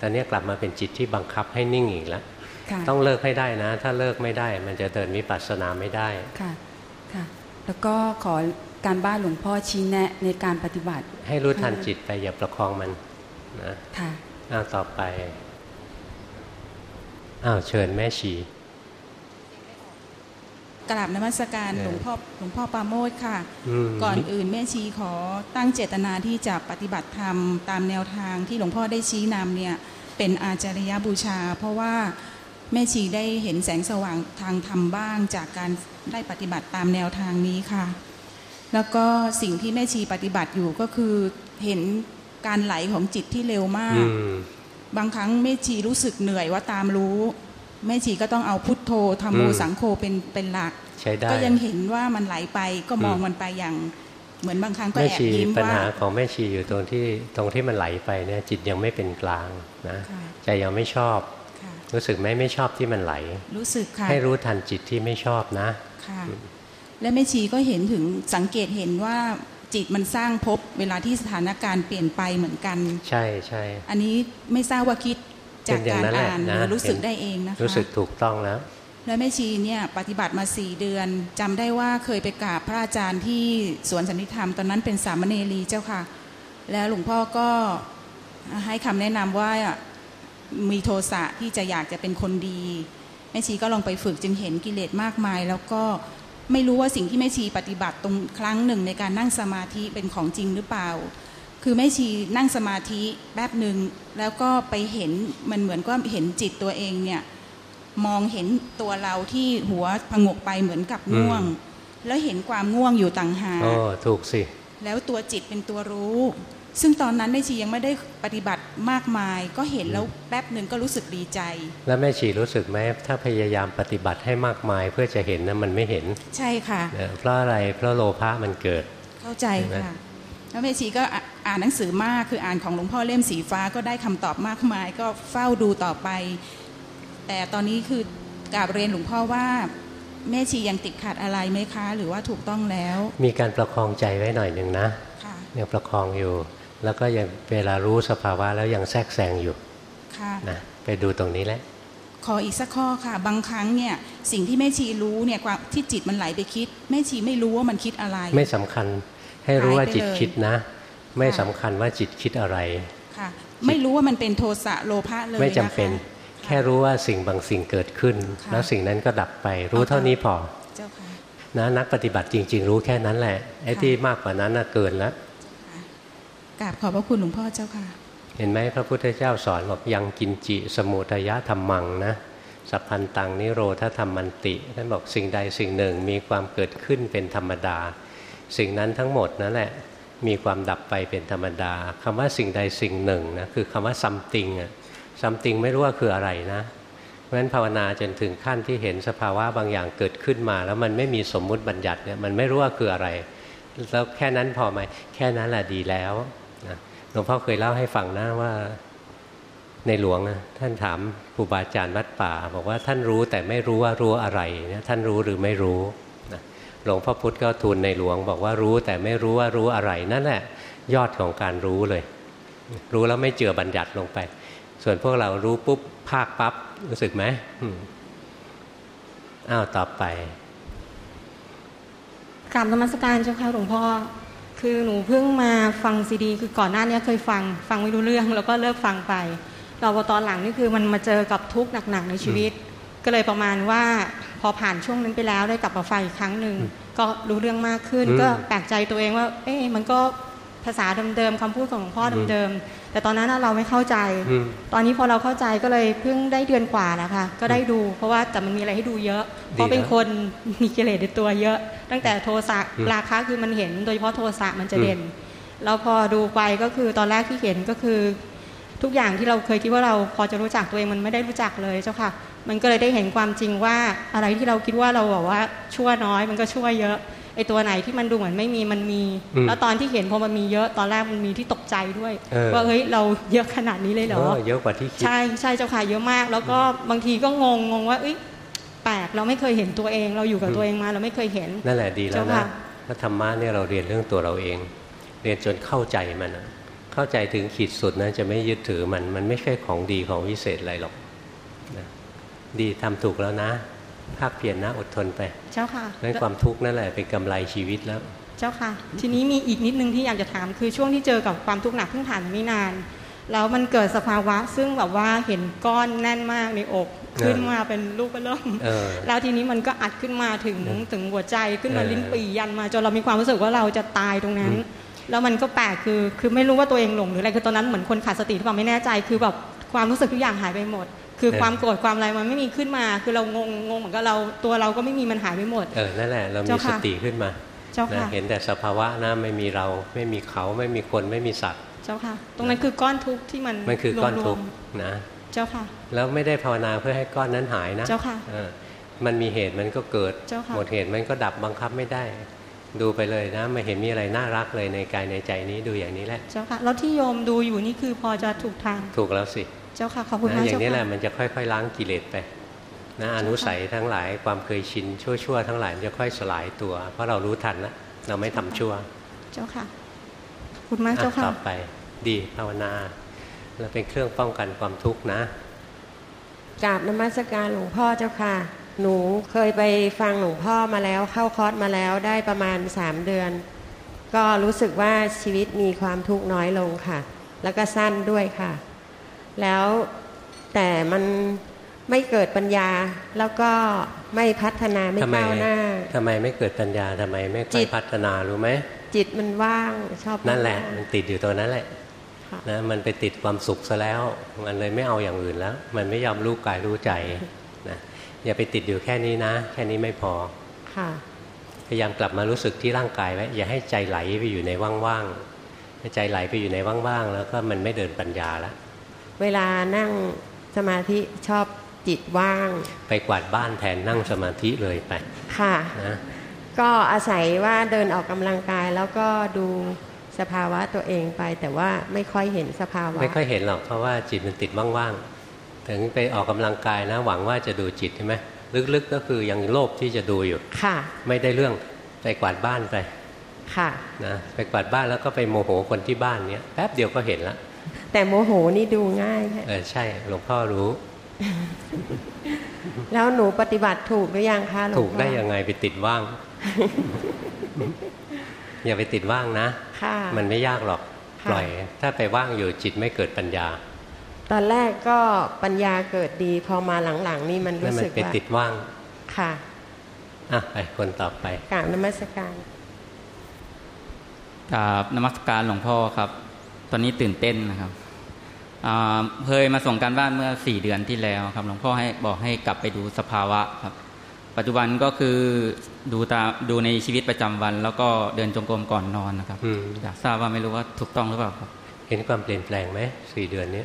ตอนนี้กลับมาเป็นจิตที่บังคับให้นิ่งอีกแล้ว ต้องเลิกให้ได้นะ ถ้าเลิกไม่ได้ มันจะเดินมิปัสสนาไม่ได้ค่ะค่ะ แล้วก็ขอการบ้านหลวงพ่อชี้แนะในการปฏิบัติ ให้รู้ทันจิตไปอย่าประคองมันนะค่ะอ้าวต่อไปอ้าวเชิญแม่ชีกราบนมัสการหลวงพ่อหลวงพ่อปาโมดค่ะ ก่อนอื่นแม่ชีขอตั้งเจตนาที่จะปฏิบัติธรรมตามแนวทางที่หลวงพ่อได้ชี้นำเนี่ยเป็นอาจารยบูชา เพราะว่า แม่ชีได้เห็นแสงสว่างทางธรรมบ้างจากการได้ปฏิบัติตามแนวทางนี้ค่ะ แล้วก็สิ่งที่แม่ชีปฏิบัติอยู่ก็คือเห็นการไหลของจิตที่เร็วมาก บางครั้งแม่ชีรู้สึกเหนื่อยว่าตามรู้ แม่ชีก็ต้องเอาพุทโธธรรมโมสังโฆเป็นเป็นหลัก ก็ยังเห็นว่ามันไหลไปก็มองมันไปอย่าง เหมือนบางครั้งก็แอบยิ้มว่าปัญหาของแม่ชีอยู่ตรงที่ตรงที่มันไหลไปเนี่ยจิตยังไม่เป็นกลางนะใจยังไม่ชอบ รู้สึกไหมไม่ชอบที่มันไหล รู้สึกค่ะ ให้รู้ทันจิตที่ไม่ชอบนะ ค่ะ และแม่ชีก็เห็นถึงสังเกตเห็นว่าจิตมันสร้างภพเวลาที่สถานการณ์เปลี่ยนไปเหมือนกัน ใช่ใช่อันนี้ไม่ทราบว่าคิดจากการอ่านหรือรู้สึกได้เองนะคะรู้สึกถูกต้องแล้วแล้วแม่ชีเนี่ยปฏิบัติมาสี่เดือนจำได้ว่าเคยไปกราบพระอาจารย์ที่สวนสันติธรรมตอนนั้นเป็นสามเณรีเจ้าค่ะ แล้วหลวงพ่อก็ให้คำแนะนำว่า มีโทสะที่จะอยากจะเป็นคนดีแม่ชีก็ลองไปฝึกจึงเห็นกิเลสมากมาย แล้วก็ไม่รู้ว่าสิ่งที่แม่ชีปฏิบัติตรงครั้งหนึ่งในการนั่งสมาธิเป็นของจริงหรือเปล่า คือแม่ชีนั่งสมาธิแป๊บหนึ่งแล้วก็ไปเห็นมันเหมือนก็เห็นจิตตัวเองเนี่ยมองเห็นตัวเราที่หัวผงกไปเหมือนกับง่วง แล้วเห็นความง่วงอยู่ต่างหากอ๋อถูกสิ แล้วตัวจิตเป็นตัวรู้ ซึ่งตอนนั้นแม่ชียังไม่ได้ปฏิบัติมากมาย ก็เห็นแล้วแป๊บหนึ่งก็รู้สึกดีใจ แล้วแม่ชีรู้สึกไหมถ้าพยายามปฏิบัติให้มากมาย เพื่อจะเห็นนะมันไม่เห็น ใช่ค่ะเพราะอะไรเพราะโลภะมันเกิด เข้าใจค่ะแล้วแม่ชีก็อ่านหนังสือมากคืออ่านของหลวงพ่อเล่มสีฟ้าก็ได้คำตอบมากมาย ก็เฝ้าดูต่อไป แต่ตอนนี้คือกราบเรียนหลวงพ่อว่าแม่ชียังติดขัดอะไรไหมคะ หรือว่าถูกต้องแล้ว มีการประคองใจไว้หน่อยหนึ่งนะยังประคองอยู่ แล้วก็ยังเวลารู้สภาวะแล้วยังแทรกแซงอยู่ค่ะนะไปดูตรงนี้แหละขออีกสักข้อค่ะ บางครั้งเนี่ยสิ่งที่แม่ชีรู้เนี่ยความที่จิตมันไหลไปคิดแม่ชีไม่รู้ว่ามันคิดอะไร ไม่สำคัญให้รู้ว่าจิตคิดนะ ไม่สำคัญว่าจิตคิดอะไรค่ะ ไม่รู้ว่ามันเป็นโทสะโลภะเลยไม่จำเป็น แค่รู้ว่าสิ่งบางสิ่งเกิดขึ้น แล้วสิ่งนั้นก็ดับไป รู้เท่านี้พอนะนักปฏิบัติจริง ๆ รู้แค่นั้นแหละไอ้ที่มากกว่านั้นน่ะเกินแล้ว กราบขอบพระคุณหลวงพ่อเจ้าค่ะ เห็นไหมพระพุทธเจ้าสอนบอกยังกินจิสมุทยะธรรมังนะสัพพันตังนิโรธธรรมมันติท่านบอกสิ่งใดสิ่งหนึ่งมีความเกิดขึ้นเป็นธรรมดา สิ่งนั้นทั้งหมดนั่นแหละมีความดับไปเป็นธรรมดาคำว่าสิ่งใดสิ่งหนึ่งนะคือคำว่าซัมติงอะซัมติงไม่รู้ว่าคืออะไรนะเพราะฉะนั้นภาวนาจนถึงขั้นที่เห็นสภาวะบางอย่างเกิดขึ้นมา แล้วมันไม่มีสมมุติบัญญัติเนี่ยมันไม่รู้ว่าคืออะไร แล้วแค่นั้นพอไหมแค่นั้นแหละดีแล้ว หลวงพ่อเคยเล่าให้ฟังนะว่าในหลวงนะท่านถามครูบาอาจารย์วัดป่า บอกว่าท่านรู้แต่ไม่รู้ว่ารู้อะไรเนี่ยท่านรู้หรือไม่รู้นะหลวงพ่อพุธก็ทูลในหลวง บอกว่ารู้แต่ไม่รู้ว่ารู้อะไรนั่นแหละยอดของการรู้เลย รู้แล้วไม่เจือบัญญัติลงไป ส่วนพวกเรารู้ปุ๊บภาคปับ๊บรู้สึกไหมอ้าวต่อไปกราบนมัสการเจ้าค่ะหลวงพ่อ คือหนูเพิ่งมาฟังซีดี คือก่อนหน้านี้เคยฟังฟังไม่รู้เรื่อง แล้วก็เลิกฟังไปเราพอตอนหลังนี่คือมันมาเจอกับทุกข์หนักๆในชีวิต ก็เลยประมาณว่าพอผ่านช่วงนั้นไปแล้วได้กลับมาฟังอีกครั้งหนึ่งก็รู้เรื่องมากขึ้น ก็แปลกใจตัวเองว่า เอ๊ะมันก็ ภาษาเดิมๆคำพูดของหลวงพ่อเดิมๆแต่ตอนนั้นเราไม่เข้าใจ ตอนนี้พอเราเข้าใจก็เลยเพิ่งได้เดือนกว่านะคะ ก็ได้ดู เพราะว่าแต่มันมีอะไรให้ดูเยอะ เพราะเป็นคนมีกิเลสในตัวเยอะ ตั้งแต่โทสะราคะคือมันเห็น โดยเฉพาะโทสะมันจะเด่นแล้วพอดูไปก็คือตอนแรกที่เห็นก็คือ ทุกอย่างที่เราเคยคิดว่าเราพอจะรู้จักตัวเองมันไม่ได้รู้จักเลยเจ้าค่ะ มันก็เลยได้เห็นความจริงว่าอะไรที่เราคิดว่าเราบอกว่าชั่วน้อย มันก็ชั่วเยอะ ไอตัวไหนที่มันดูเหมือนไม่มีมันมี แล้วตอนที่เห็นพอมันมีเยอะตอนแรกมันมีที่ตกใจด้วย ว่าเฮ้ยเราเยอะขนาดนี้เลยเหรอเยอะกว่าที่คิดใช่ใช่เจ้าค่ะเยอะมาก แล้วก็บางทีก็งงงงว่าเอ้ยแปลกเราไม่เคยเห็นตัวเอง เราอยู่กับตัวเองมาเราไม่เคยเห็นนั่นแหละดีแล้วนะพระธรรมะเนี่ยเราเรียนเรื่องตัวเราเอง เรียนจนเข้าใจมันเข้าใจถึงขีดสุดนะจะไม่ยึดถือมันมันไม่ใช่ของดีของวิเศษอะไรหรอกดีทำถูกแล้วนะ ภาคเพียรนะอดทนไป เจ้าค่ะนั่นความทุกข์นั่นแหละเป็นกำไรชีวิตแล้ว เจ้าค่ะ ทีนี้มีอีกนิดนึงที่อยากจะถามคือช่วงที่เจอกับความทุกข์หนักเพิ่งผ่านไม่นาน แล้วมันเกิดสภาวะ ซึ่งแบบว่าเห็นก้อนแน่นมากในอก ขึ้นมาเป็นลูกเริ่มแล้วทีนี้มันก็อัดขึ้นมาถึงถึงหัวใจขึ้นมาลิ้นปียันมาจนเรามีความรู้สึกว่าเราจะตายตรงนั้นแล้วมันก็แปลกคือคือไม่รู้ว่าตัวเองหลงหรืออะไรคือตอนนั้นเหมือนคนขาดสติที่แบบไม่แน่ใจคือแบบความรู้สึกทุกอย่างหายไปหมด คือความโกรธความอะไรมันไม่มีขึ้นมา คือเรางงงงเหมือนกับเราตัวเราก็ไม่มีมันหายไปหมดเออนั่นแหละเรามีสติขึ้นมาเจ้าค่ะเห็นแต่สภาวะนะไม่มีเราไม่มีเขาไม่มีคนไม่มีสัตว์ เจ้าค่ะ ตรงนั้นคือก้อนทุกข์ที่มันมันคือก้อนทุกข์นะ เจ้าค่ะ แล้วไม่ได้ภาวนาเพื่อให้ก้อนนั้นหายนะ เจ้าค่ะมันมีเหตุมันก็เกิดหมดเหตุมันก็ดับบังคับไม่ได้ ดูไปเลยนะไม่เห็นมีอะไรน่ารักเลยในกายในใจนี้ดูอย่างนี้แหละเจ้าค่ะแล้วที่โยมดูอยู่นี่คือพอจะถูกทางถูกแล้วสิ เจ้าค่ะขอบคุณมากอย่างนี้แหละมันจะค่อยๆล้างกิเลสไปนะอนุสัยทั้งหลายความเคยชินชั่วๆทั้งหลายจะค่อยสลายตัว เพราะเรารู้ทันแล้วเราไม่ทำชั่ว เจ้าค่ะคุณมากเจ้าค่ะต่อไป ดีภาวนาเราเป็นเครื่องป้องกันความทุกข์นะกราบนมัสการหลวงพ่อเจ้าค่ะ หนูเคยไปฟังหลวงพ่อมาแล้ว เข้าคอร์สมาแล้วได้ประมาณสามเดือน ก็รู้สึกว่าชีวิตมีความทุกข์น้อยลงค่ะ แล้วก็สั้นด้วยค่ะ แล้วแต่มันไม่เกิดปัญญาแล้วก็ไม่พัฒนาไม่ทำไมก้าวหน้าทำไมไม่เกิดปัญญาทำไมไม่ค่จิอยตพัฒนารู้ไหมจิตมันว่างชอบนั่นแหละว่างมันติดอยู่ตรงนั้นแหละค่ะนะมันไปติดความสุขซะแล้ว มันเลยไม่เอาอย่างอื่นแล้ว มันไม่ยอมรู้กายรู้ใจนะอย่าไปติดอยู่แค่นี้นะ แค่นี้ไม่พอค่ะพยายามกลับมารู้สึกที่ร่างกายไว้อย่าให้ใจไหลไปอยู่ในว่างๆให้ใจไหลไปอยู่ในว่างๆแล้วก็มันไม่เดินปัญญาแล้ว เวลานั่งสมาธิชอบจิตว่าง ไปกวาดบ้านแทนนั่งสมาธิเลยไป ค่ะนะก็อาศัยว่าเดินออกกำลังกายแล้วก็ดูสภาวะตัวเองไป แต่ว่าไม่ค่อยเห็นสภาวะ ไม่ค่อยเห็นหรอกเพราะว่าจิตมันติดว่างๆ ถึงไปออกกำลังกายนะ หวังว่าจะดูจิตใช่ไหมลึกๆก็คือยังโลภที่จะดูอยู่ ค่ะ ไม่ได้เรื่องไปกวาดบ้านไป ค่ะนะไปกวาดบ้านแล้วก็ไปโมโหคนที่บ้านเนี้ยแป๊บเดียวก็เห็นละ แต่โมโหนี่ดูง่ายค่ะเออใช่ หลวงพ่อรู้ แล้วหนูปฏิบัติถูกหรือยังคะหลวงพ่อถูกได้ยังไงไปติดว่าง อย่าไปติดว่างนะค่ะมันไม่ยากหรอกค่ะปล่อย ถ้าไปว่างอยู่จิตไม่เกิดปัญญา ตอนแรกก็ปัญญาเกิดดี พอมาหลังๆ นี่มันนั่รู้นมัสึนกไปว่าติดว่างค่ะอะไปคนต่อไปกราบนมัสการกราบนมัสการหลวงพ่อครับ ตอนนี้ตื่นเต้นนะครับอ่า เคยมาส่งการบ้านเมื่อสี่เดือนที่แล้วครับหลวงพ่อให้บอกให้กลับไปดูสภาวะครับ ปัจจุบันก็คือดูตามดูในชีวิตประจำวัน แล้วก็เดินจงกรมก่อนนอนนะครับอืมอยากทราบว่าไม่รู้ว่าถูกต้องหรือเปล่าครับ เห็นความเปลี่ยนแปลงไหมสี่เดือนนี้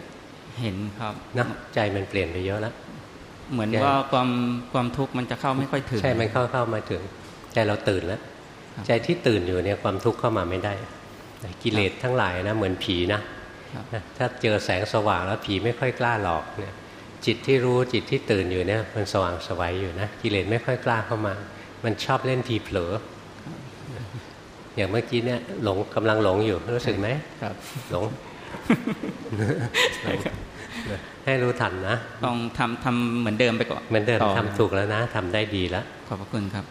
เห็นครับนะใจมันเปลี่ยนไปเยอะแล้วเหมือนใช่ว่าความความทุกข์มันจะเข้าไม่ค่อยถึง ใช่มันเข้าเข้ามาถึงใจเราตื่นแล้วใจที่ตื่นอยู่เนี่ยความทุกข์เข้ามาไม่ได้ กิเลสทั้งหลายนะเหมือนผีนะนะ ถ้าเจอแสงสว่างแล้วผีไม่ค่อยกล้าหลอกเนี่ยจิตที่รู้จิตที่ตื่นอยู่เนี่ยมันสว่างสวัยอยู่นะกิเลสไม่ค่อยกล้าเข้ามา มันชอบเล่นทีเผลอ อย่างเมื่อกี้เนี่ยหลงกำลังหลงอยู่รู้สึกไหมครับ หลงให้รู้ทันนะต้องทำทำเหมือนเดิมไปก่อนเหมือนเดิมต่ทำถูกแล้วนะทำได้ดีแล้วขอบพระคุณครับ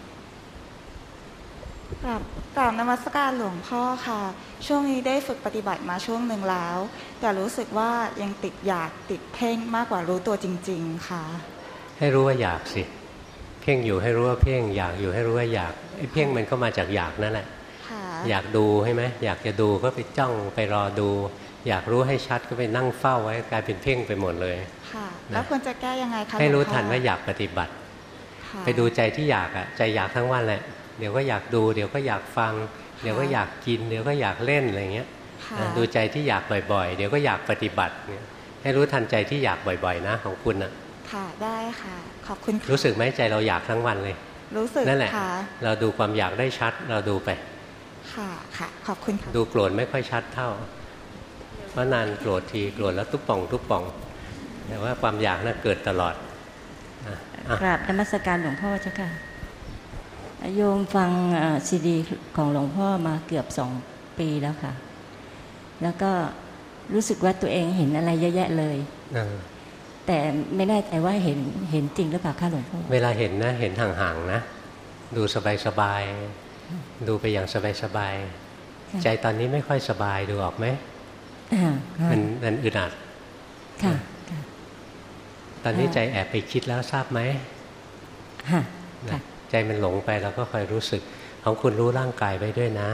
กราบกราบนมัสการหลวงพ่อค่ะ ช่วงนี้ได้ฝึกปฏิบัติมาช่วงหนึ่งแล้ว แต่รู้สึกว่ายังติดอยากติดเพ่งมากกว่ารู้ตัวจริง ๆ ค่ะ ให้รู้ว่าอยากสิ เพ่งอยู่ให้รู้ว่าเพ่งอยากอยู่ให้รู้ว่าอยากไอ้เพ่งมันก็มาจากอยากนั่นแหละค่ะอยากดูใช่ไหมอยากจะดูก็ไปจ้องไปรอดู อยากรู้ให้ชัดก็ไปนั่งเฝ้าไว้กลายเป็นเพ่งไปหมดเลยค่ะแล้วควรจะแก้ยังไงคะให้รู้ลวงพ่อทันว่าอยากปฏิบัติค่ะไปดูใจที่อยากอะใจอยากทั้งวันแหละ เดี๋ยวก็อยากดู เดี๋ยวก็อยากฟัง เดี๋ยวก็อยากกิน เดี๋ยวก็อยากเล่นอะไรเงี้ยค่ะนะดูใจที่อยากบ่อยๆ เดี๋ยวก็อยากปฏิบัติเนี่ยให้รู้ทันใจที่อยากบ่อยๆ นะ ของคุณอะค่ะได้ค่ะ ขอบคุณค่ะรู้สึกไหมใจเราอยากทั้งวันเลย รู้สึกนั่นแหละค่ะเราดูความอยากได้ชัด เราดูไป ค่ะค่ะ ขอบคุณค่ะดูโกรธไม่ค่อยชัดเท่า เพราะนานโกรธทีโกรธแล้วตุ๊บป่องตุ๊บป่อง แต่ว่าความอยากน่ะเกิดตลอดอะอะกราบนมัสการหลวงพ่อเจ้าค่ะ โยมฟังซีดีของหลวงพ่อมาเกือบสองปีแล้วค่ะ แล้วก็รู้สึกว่าตัวเองเห็นอะไรเยอะแยะเลยเออแต่ไม่แน่ใจว่าเห็นเห็นจริงหรือเปล่าคะหลวงพ่อเวลาเห็นนะ เห็นห่างๆนะ ดูสบายๆดูไปอย่างสบายๆใจตอนนี้ไม่ค่อยสบายดูออกไหมอ่าค่ะมันมันอึดอัดค่ะตอนนี้อ่าใจแอบไปคิดแล้วทราบไหมค่ะนะ ใจมันหลงไปเราก็คอยรู้สึก ของคุณรู้ร่างกายไว้ด้วยนะ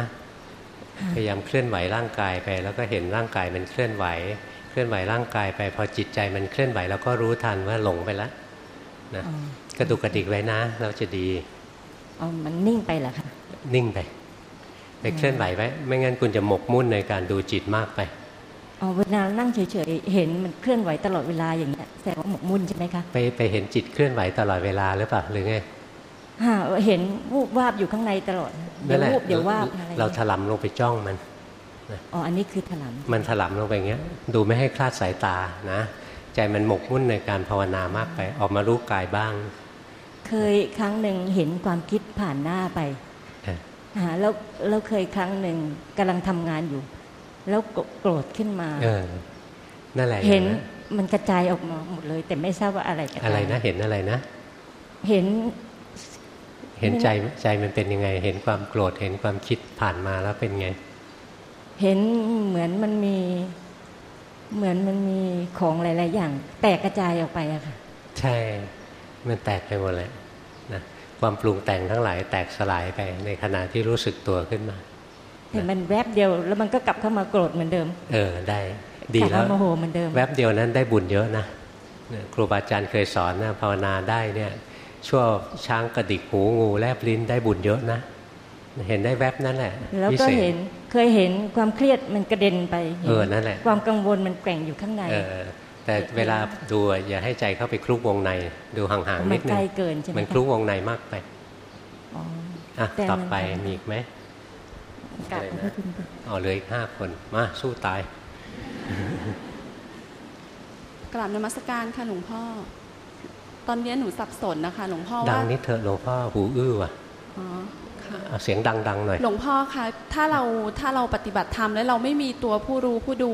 พยายามเคลื่อนไหวร่างกายไป แล้วก็เห็นร่างกายมันเคลื่อนไหว เคลื่อนไหวร่างกายไป พอจิตใจมันเคลื่อนไหวเราก็รู้ทันว่าหลงไปแล้วนะอ๋อกระดุกกระดิกไว้นะ เราจะดีเอามันนิ่งไปเหรอคะนิ่งไปไปเคลื่อนไหวไว้ไม่งั้นคุณจะหมกมุ่นในการดูจิตมากไปเอาเวลานั่งเฉยๆเห็นมันเคลื่อนไหวตลอดเวลาอย่างเงี้ยแสดงว่าหมกมุ่นใช่ไหมคะไปไปเห็นจิตเคลื่อนไหวตลอดเวลาหรือเปล่าหรือไงฮะ เห็นวูบวาบอยู่ข้างในตลอดเดี๋นั่ยนแหละววูบเดี๋ยววาบอะไรเราถลำลงไปจ้องมันอ๋ออันนี้คือถลำมันถลำลงไปอย่างเงี้ย ดูไม่ให้คลาดสายตานะใจมันหมกมุ่นในการภาวนามากไป ออกมารู้กายบ้าง เคยครั้งหนึ่งเห็นความคิดผ่านหน้าไปเอออ่าแล้วแล้วเคยครั้งหนึ่งกำลังทำงานอยู่ แล้วโกรธขึ้นมา เออนั่นแหละเห็นอย่างมันกระจายออกมาหมดเลย แต่ไม่ทราบว่าอะไรกระจายอะไรนะเห็นอะไรนะ เห็น เห็นใจใจมันเป็นยังไง เห็นความโกรธเห็นความคิดผ่านมาแล้วเป็นไง เห็นเหมือนมันมีเหมือนมันมีของหลาย ๆ อย่าง แตกกระจายออกไปอะค่ะ ใช่ มันแตกไปหมดเลยนะความปรุงแต่งทั้งหลายแตกสลายไปในขณะที่รู้สึกตัวขึ้นมาเห็นมันแวบเดียวแล้วมันก็กลับเข้ามาโกรธเหมือนเดิม เออได้ ดีแล้วโมโหเหมือนเดิม แวบเดียวนั้นได้บุญเยอะนะครูบาอาจารย์เคยสอนนะภาวนาได้เนี่ย ชั่วช้างกระดิกหูงูแลบลิ้นได้บุญเยอะนะ เห็นได้แวบนั้นแหละแล้วก็เห็นเคยเห็นความเครียดมันกระเด็นไปเออนั่นแหละความกังวลมันแกว่งอยู่ข้างในเออแต่เวลาดูอย่าให้ใจเข้าไปคลุกวงใน ดูห่างๆนิดนึงมันไกลเกินใช่ไหมมันคลุกวงในมากไปอะต่อไปมีอีกไหมกับอ๋อเหลืออีกห้าคนมาสู้ตายกราบนมัสการค่ะหลวงพ่อ ตอนนี้หนูสับสนนะคะ หลวงพ่อว่าดังนิดเถอะหลวงพ่อหูอื้อว่ะอ๋อค่ะเสียงดังๆหน่อย หลวงพ่อคะถ้าเราถ้าเราปฏิบัติธรรมแล้วเราไม่มีตัวผู้รู้ผู้ดู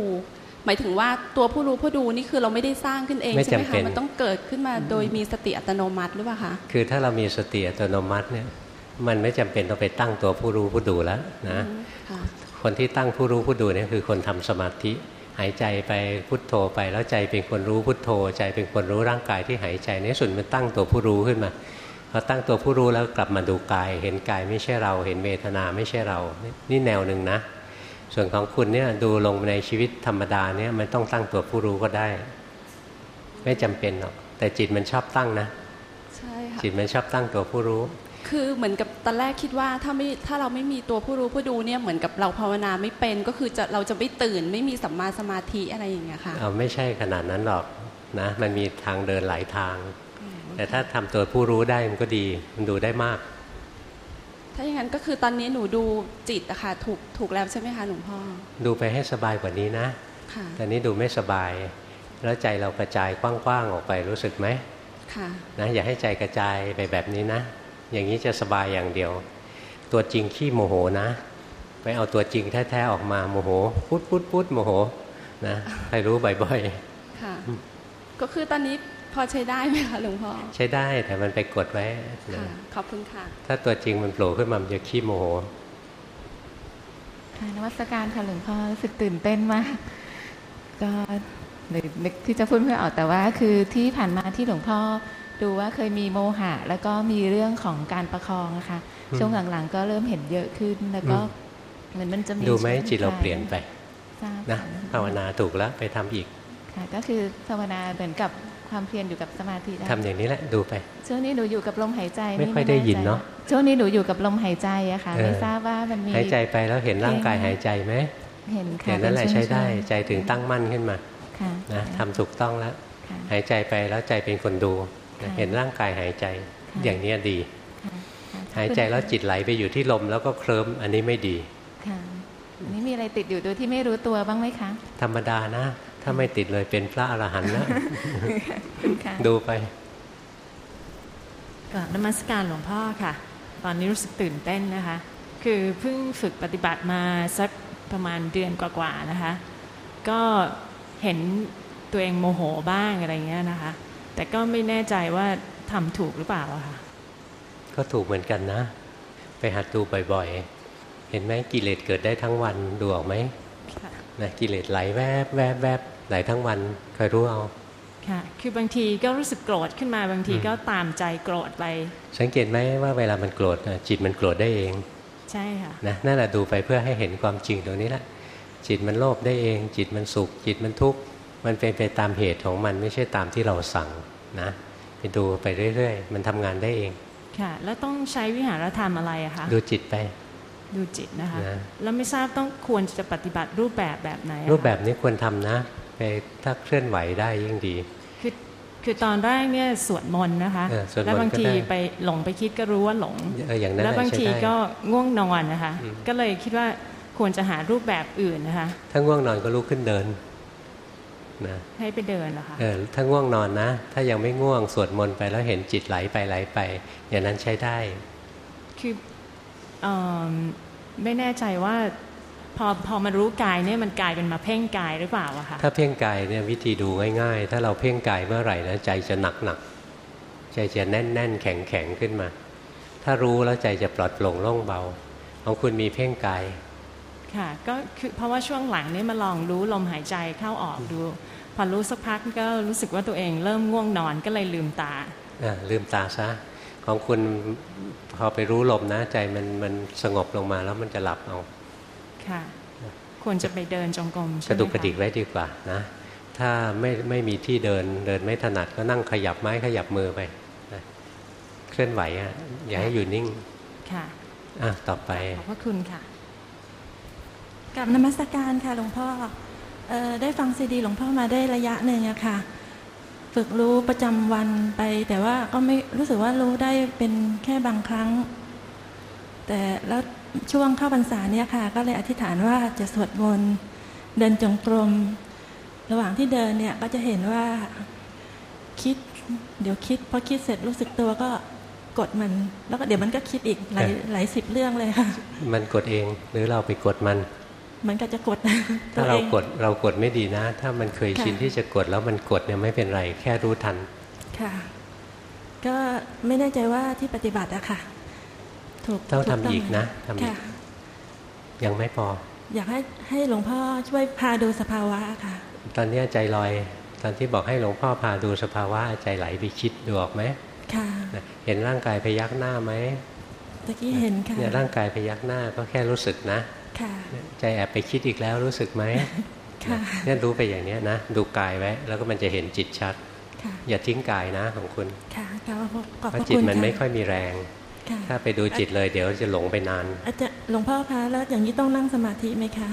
หมายถึงว่าตัวผู้รู้ผู้ดูนี่คือเราไม่ได้สร้างขึ้นเองใช่ไหมคะมันต้องเกิดขึ้นมาโดยมีสติอัตโนมัติหรือเปล่าคะคือถ้าเรามีสติอัตโนมัติเนี่ยมันไม่จำเป็นต้องไปตั้งตัวผู้รู้ผู้ดูแล้วนะคนที่ตั้งผู้รู้ผู้ดูเนี่ยคือคนทำสมาธิ หายใจไปพุทโธไปแล้วใจเป็นคนรู้พุทโธ ใจเป็นคนรู้ร่างกายที่หายใจในสุดมันตั้งตัวผู้รู้ขึ้นมาพอตั้งตัวผู้รู้แล้วกลับมาดูกาย เห็นกายไม่ใช่เรา เห็นเวทนาไม่ใช่เรา นี่แนวหนึ่งนะ ส่วนของคุณเนี่ยดูลงในชีวิตธรรมดาเนี่ยมันต้องตั้งตัวผู้รู้ก็ได้ ไม่จำเป็นหรอกแต่จิตมันชอบตั้งนะใช่ค่ะจิตมันชอบตั้งตัวผู้รู้ คือเหมือนกับตอนแรกคิดว่าถ้าไม่ถ้าเราไม่มีตัวผู้รู้ผู้ดูเนี่ยเหมือนกับเราภาวนาไม่เป็นก็คือจะเราจะไม่ตื่นไม่มีสัมมาสมาธิอะไรอย่างเงี้ยค่ะเอาไม่ใช่ขนาดนั้นหรอกนะมันมีทางเดินหลายทาง แต่ถ้าทำตัวผู้รู้ได้มันก็ดีมันดูได้มาก ถ้าอย่างนั้นก็คือตอนนี้หนูดูจิตอะค่ะถูกถูกแล้วใช่ไหมคะหลวงพ่อดูไปให้สบายกว่านี้นะค่ะตอนนี้ดูไม่สบาย แล้วใจเรากระจายกว้างๆออกไปรู้สึกไหมค่ะนะอย่าให้ใจกระจายไปแบบนี้นะ อย่างนี้จะสบายอย่างเดียว ตัวจริงขี้โมโหนะ ไปเอาตัวจริงแท้ๆออกมาโมโหพุดพุดพุดโมโหนะให้รู้บ่อยๆค่ะก็คือตอนนี้พอใช้ได้ไหมคะหลวงพ่อใช้ได้แต่มันไปกดไว้ค่ะขอบคุณค่ะ ถ้าตัวจริงมันโผล่ขึ้นมามันจะขี้โมโหค่ะนวัตการค่ะหลวงพ่อรู้สึกตื่นเต้นมากก็เลยนึกที่จะพูดไม่ออกแต่ว่าคือที่ผ่านมาที่หลวงพ่อ ดูว่าเคยมีโมหะ แล้วก็มีเรื่องของการประคองนะคะช่วงหลังๆ ก็เริ่มเห็นเยอะขึ้นแล้วก็เหมือนมันจะมีดูไหมจิตเราเปลี่ยนไปนะภาวนาถูกแล้วไปทำอีกค่ะก็คือภาวนาเหมือนกับความเพียรอยู่กับสมาธิทำอย่างนี้แหละดูไปช่วงนี้หนูอยู่กับลมหายใจ ไม่ค่อยได้ยินเนาะช่วงนี้หนูอยู่กับลมหายใจอะค่ะไม่ทราบว่ามันมีหายใจไปแล้วเห็นร่างกายหายใจไหมเห็นค่ะเห็นนั่นแหละใช้ได้ใจถึงตั้งมั่นขึ้นมานะทำถูกต้องแล้วหายใจไปแล้วใจเป็นคนดู เห็นร่างกายหายใจอย่างนี้ดี หายใจแล้วจิตไหลไปอยู่ที่ลมแล้วก็เคลิ้มอันนี้ไม่ดีค่ะอันนี้มีอะไรติดอยู่โดยที่ไม่รู้ตัวบ้างไหมคะ ธรรมดานะ ถ้าไม่ติดเลยเป็นพระอรหันต์แล้วดูไปก็นมัสการหลวงพ่อค่ะ ตอนนี้รู้สึกตื่นเต้นนะคะ คือเพิ่งฝึกปฏิบัติมาสักประมาณเดือนกว่าๆนะคะ ก็เห็นตัวเองโมโหบ้างอะไรเงี้ยนะคะ แต่ก็ไม่แน่ใจว่าทำถูกหรือเปล่าอะค่ะ ก็ถูกเหมือนกันนะ ไปหัดดูบ่อยๆ เห็นไหมกิเลสเกิดได้ทั้งวันดูออกไหมนะกิเลสไหลแวบแวบแวบไหลทั้งวันคอยรู้เอาค่ะ คือบางทีก็รู้สึกโกรธขึ้นมาบางทีก็ตามใจโกรธไป สังเกตไหมว่าเวลามันโกรธจิตมันโกรธได้เอง ใช่ค่ะนะนั่นแหละดูไปเพื่อให้เห็นความจริงตรงนี้แหละจิตมันโลภได้เอง จิตมันสุข จิตมันทุกข์ มันเป็นไปตามเหตุของมันไม่ใช่ตามที่เราสั่งนะไปดูไปเรื่อยๆ มันทำงานได้เอง ค่ะ แล้วต้องใช้วิหารธรรมอะไรอะคะ ดูจิตไป ดูจิตนะคะนะแล้วไม่ทราบต้องควรจะปฏิบัติรูปแบบแบบไหน รูปแบบนี้ควรทำนะไปถ้าเคลื่อนไหวได้ยิ่งดี คือคือตอนแรกเนี่ยสวดมนต์นะคะแล้วบางทีไปหลงไปคิดก็รู้ว่าหลง แล้วบางทีก็ง่วงนอนนะคะ ก็เลยคิดว่าควรจะหารูปแบบอื่นนะคะ ถ้าง่วงนอนก็ลุกขึ้นเดิน นะให้ไปเดินเหรอคะเออถ้าง่วงนอนนะ ถ้ายังไม่ง่วงสวดมนต์ไปแล้วเห็นจิตไหลไปไหลไป อย่างนั้นใช้ได้ คืออไม่แน่ใจว่าพอพอมารู้กายเนี่ยมันกลายเป็นมาเพ่งกายหรือเปล่าอะคะถ้าเพ่งกายเนี่ยวิธีดูง่าย ๆ ถ้าเราเพ่งกายเมื่อไหร่นะใจจะหนักหนักใจจะแน่นแน่นแข็งแข็งขึ้นมา ถ้ารู้แล้วใจจะปลอดโปร่งโล่งเบาของคุณมีเพ่งกายค่ะก็คือเพราะว่าช่วงหลังนี่มาลองรู้ลมหายใจเข้าออกดู พอรู้สักพักก็รู้สึกว่าตัวเองเริ่มง่วงนอนก็เลยลืมตาอ่าลืมตาซะของคุณพอไปรู้ลมนะใจมันมันสงบลงมาแล้วมันจะหลับเอาค่ะ ควรจะไปเดินจงกรมกระดุกกระดิกไว้ดีกว่านะ ถ้าไม่ไม่มีที่เดินเดินไม่ถนัดก็นั่งขยับไม้ขยับมือไปเคลื่อนไหวอะอย่าให้อยู่นิ่งค่ะอะต่อไปขอบพระคุณค่ะกับนมัสการค่ะหลวงพ่อ ออได้ฟังซีดีหลวงพ่อมาได้ระยะหนึ่งอะค่ะ ฝึกรู้ประจำวันไป แต่ว่าก็ไม่รู้สึกว่ารู้ได้เป็นแค่บางครั้ง แต่แล้วช่วงเข้าพรรษาเนี่ยค่ะ ก็เลยอธิษฐานว่าจะสวดมนต์เดินจงกรม ระหว่างที่เดินเนี่ยก็จะเห็นว่าคิด เดี๋ยวคิดพอคิดเสร็จรู้สึกตัวก็กดมัน แล้วก็เดี๋ยวมันก็คิดอีกหลายหลายสิบเรื่องเลยค่ะ มันกดเองหรือเราไปกดมัน มันก็จะกดถ้าเรากดเรากดไม่ดีนะ ถ้ามันเคยชินที่จะกดแล้วมันกดเนี่ยไม่เป็นไร แค่รู้ทัน ค่ะ ก็ไม่แน่ใจว่าที่ปฏิบัติอะค่ะ ถูกต้องทำอีกนะทำอีกยังไม่พอ อยากให้ให้หลวงพ่อช่วยพาดูสภาวะค่ะ ตอนนี้ใจลอย ตอนที่บอกให้หลวงพ่อพาดูสภาวะใจไหลไปคิดดูออกไหมค่ะเห็นร่างกายพยักหน้าไหมตะกี้เห็นค่ะเนี่ยร่างกายพยักหน้าก็แค่รู้สึกนะ ใจแอบไปคิดอีกแล้วรู้สึกไหมเนี่ยรู้ไปอย่างนี้นะ ดูกายไว้ แล้วก็มันจะเห็นจิตชัด อย่าทิ้งกายนะของคุณเพราะจิตมันไม่ค่อยมีแรง ถ้าไปดูจิตเลยเดี๋ยวจะหลงไปนานอาจจะหลวงพ่อคะแล้วอย่างนี้ต้องนั่งสมาธิไหมคะ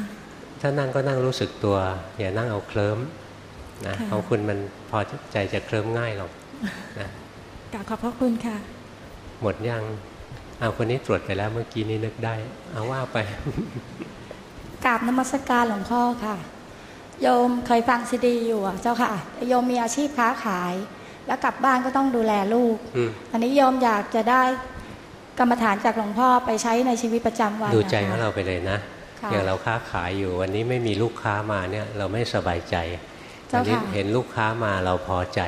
ถ้านั่งก็นั่งรู้สึกตัว อย่านั่งเอาเคลิ้มนะของคุณมันพอใจจะเคลิ้มง่ายหรอกนะกราบขอบพระคุณค่ะ หมดยัง เอาคนนี้ตรวจไปแล้วเมื่อกี้นี้นึกได้ เอาว่าไปกราบนมัสการหลวงพ่อค่ะ โยมเคยฟังซีดีอยู่เจ้าค่ะ โยมมีอาชีพค้าขาย แล้วกลับบ้านก็ต้องดูแลลูกอันนี้โยมอยากจะได้กรรมฐานจากหลวงพ่อไปใช้ในชีวิตประจำวันดูใจของเราไปเลยนะอย่างเราค้าขายอยู่วันนี้ไม่มีลูกค้ามาเนี่ย เราไม่สบายใจวันนี้เห็นลูกค้ามาเราพอใจ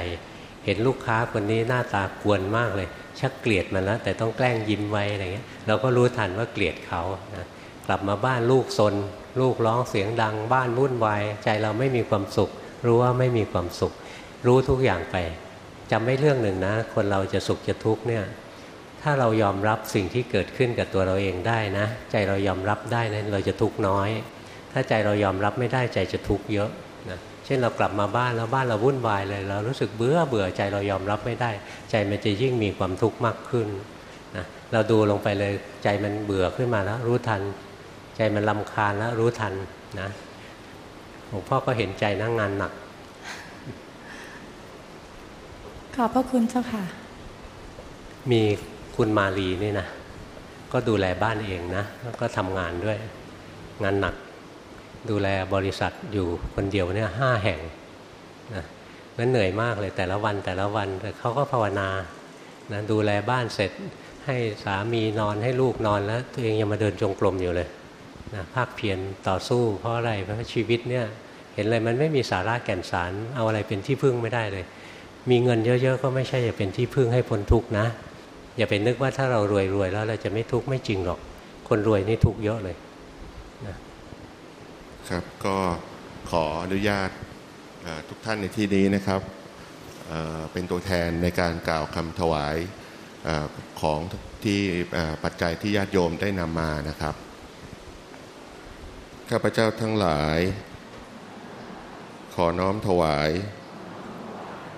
เห็นลูกค้าคนนี้หน้าตากวนมากเลย ชักเกลียดมันแล้ว แต่ต้องแกล้งยิ้มไว้อะไรเงี้ยเราก็รู้ทันว่าเกลียดเขานะกลับมาบ้านลูกซน ลูกร้องเสียงดัง บ้านวุ่นวายใจเราไม่มีความสุข รู้ว่าไม่มีความสุข รู้ทุกอย่างไปจำไม่เรื่องหนึ่งนะ คนเราจะสุขจะทุกข์เนี่ยถ้าเรายอมรับสิ่งที่เกิดขึ้นกับตัวเราเองได้นะ ใจเรายอมรับได้นะเราจะทุกข์น้อย ถ้าใจเรายอมรับไม่ได้ใจจะทุกข์เยอะ ช่นเรากลับมาบ้านแล้วบ้านเราวุ่นวายเลยเรารู้สึกเบื่อเบื่อใจเรายอมรับไม่ได้ ใจมันจะยิ่งมีความทุกข์มากขึ้นนะเราดูลงไปเลยใจมันเบื่อขึ้นมาแล้วรู้ทัน ใจมันลำคาญแล้วรู้ทันนะหลวงพ่อก็เห็นใจนั่งงานหนัก ขอบพระคุณเจ้าค่ะ มีคุณมาลีนี่นะก็ดูแลบ้านเองนะแล้วก็ทำงานด้วย งานหนัก ดูแลบริษัทอยู่คนเดียวเนี่ยห้าแห่งนะนั้นเหนื่อยมากเลยแต่ละวันแต่ละวันแต่เขาก็ภาวนานะดูแลบ้านเสร็จ ให้สามีนอนให้ลูกนอนแล้ว ตัวเองยังมาเดินจงกรมอยู่เลยนะภาคเพียรต่อสู้เพราะอะไรเพราะชีวิตเนี่ยเห็นเลยมันไม่มีสาระแก่นสาร เอาอะไรเป็นที่พึ่งไม่ได้เลย มีเงินเยอะๆก็ไม่ใช่จะเป็นที่พึ่งให้พ้นทุกข์นะ อย่าไปนึกว่าถ้าเรารวยๆแล้วเราจะไม่ทุกข์ไม่จริงหรอก คนรวยนี่ทุกข์เยอะเลย ครับก็ขออนุญาตทุกท่านในที่นี้นะครับเป็นตัวแทนในการกล่าวคำถวายของที่ปัจจัยที่ญาติโยมได้นำมานะครับ ข้าพเจ้าทั้งหลาย ขอน้อมถวาย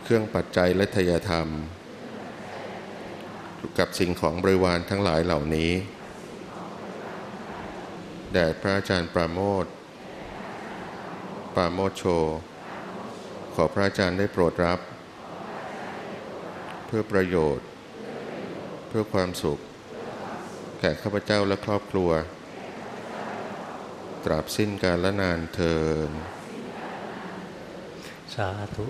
เครื่องปัจจัยและทยธรรม กับสิ่งของบริวารทั้งหลายเหล่านี้ แด่พระอาจารย์ประโมท ปาโมโช ขอพระอาจารย์ได้โปรดรับ เพื่อประโยชน์ เพื่อความสุข แก่ข้าพเจ้าและครอบครัว ตราบสิ้นกาลละนานเทินสาธุ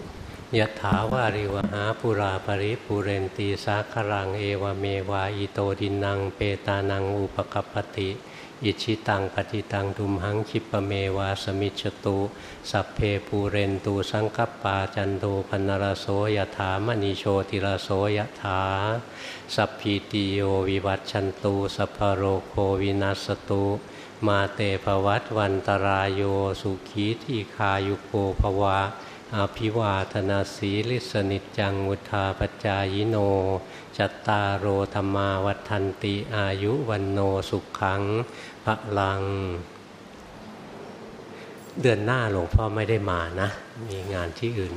ยะถาวาริวหาปุราปริปุเรนตีสาครังเอวเมวาอิโตดินัง เปตานังอุปกปติ อิจฉิตังปัตถิตัง ตุมหัง ขิปปะเมวะ สะมิชฌะตุ สัพเพปูเรนตุ สังกัปปาจันโทปัณณะระโส ยะถา มะณิ โชติระโส ยะถา สัพพีติโยวิวัชชันตุ สัพพะโรโควินัสสะตุมาเต ภะวัตวันตะราโยสุขีทีฆายุโก ภะวะ อะภิวาทะนะสีลิสสะ นิจจัง วุฑฒาปะจายิโน จัตตารโอธรรมาวัฒนติอายุวันโนสุขขัง พระลัง เดือนหน้าหลวงพ่อไม่ได้มานะ มีงานที่อื่น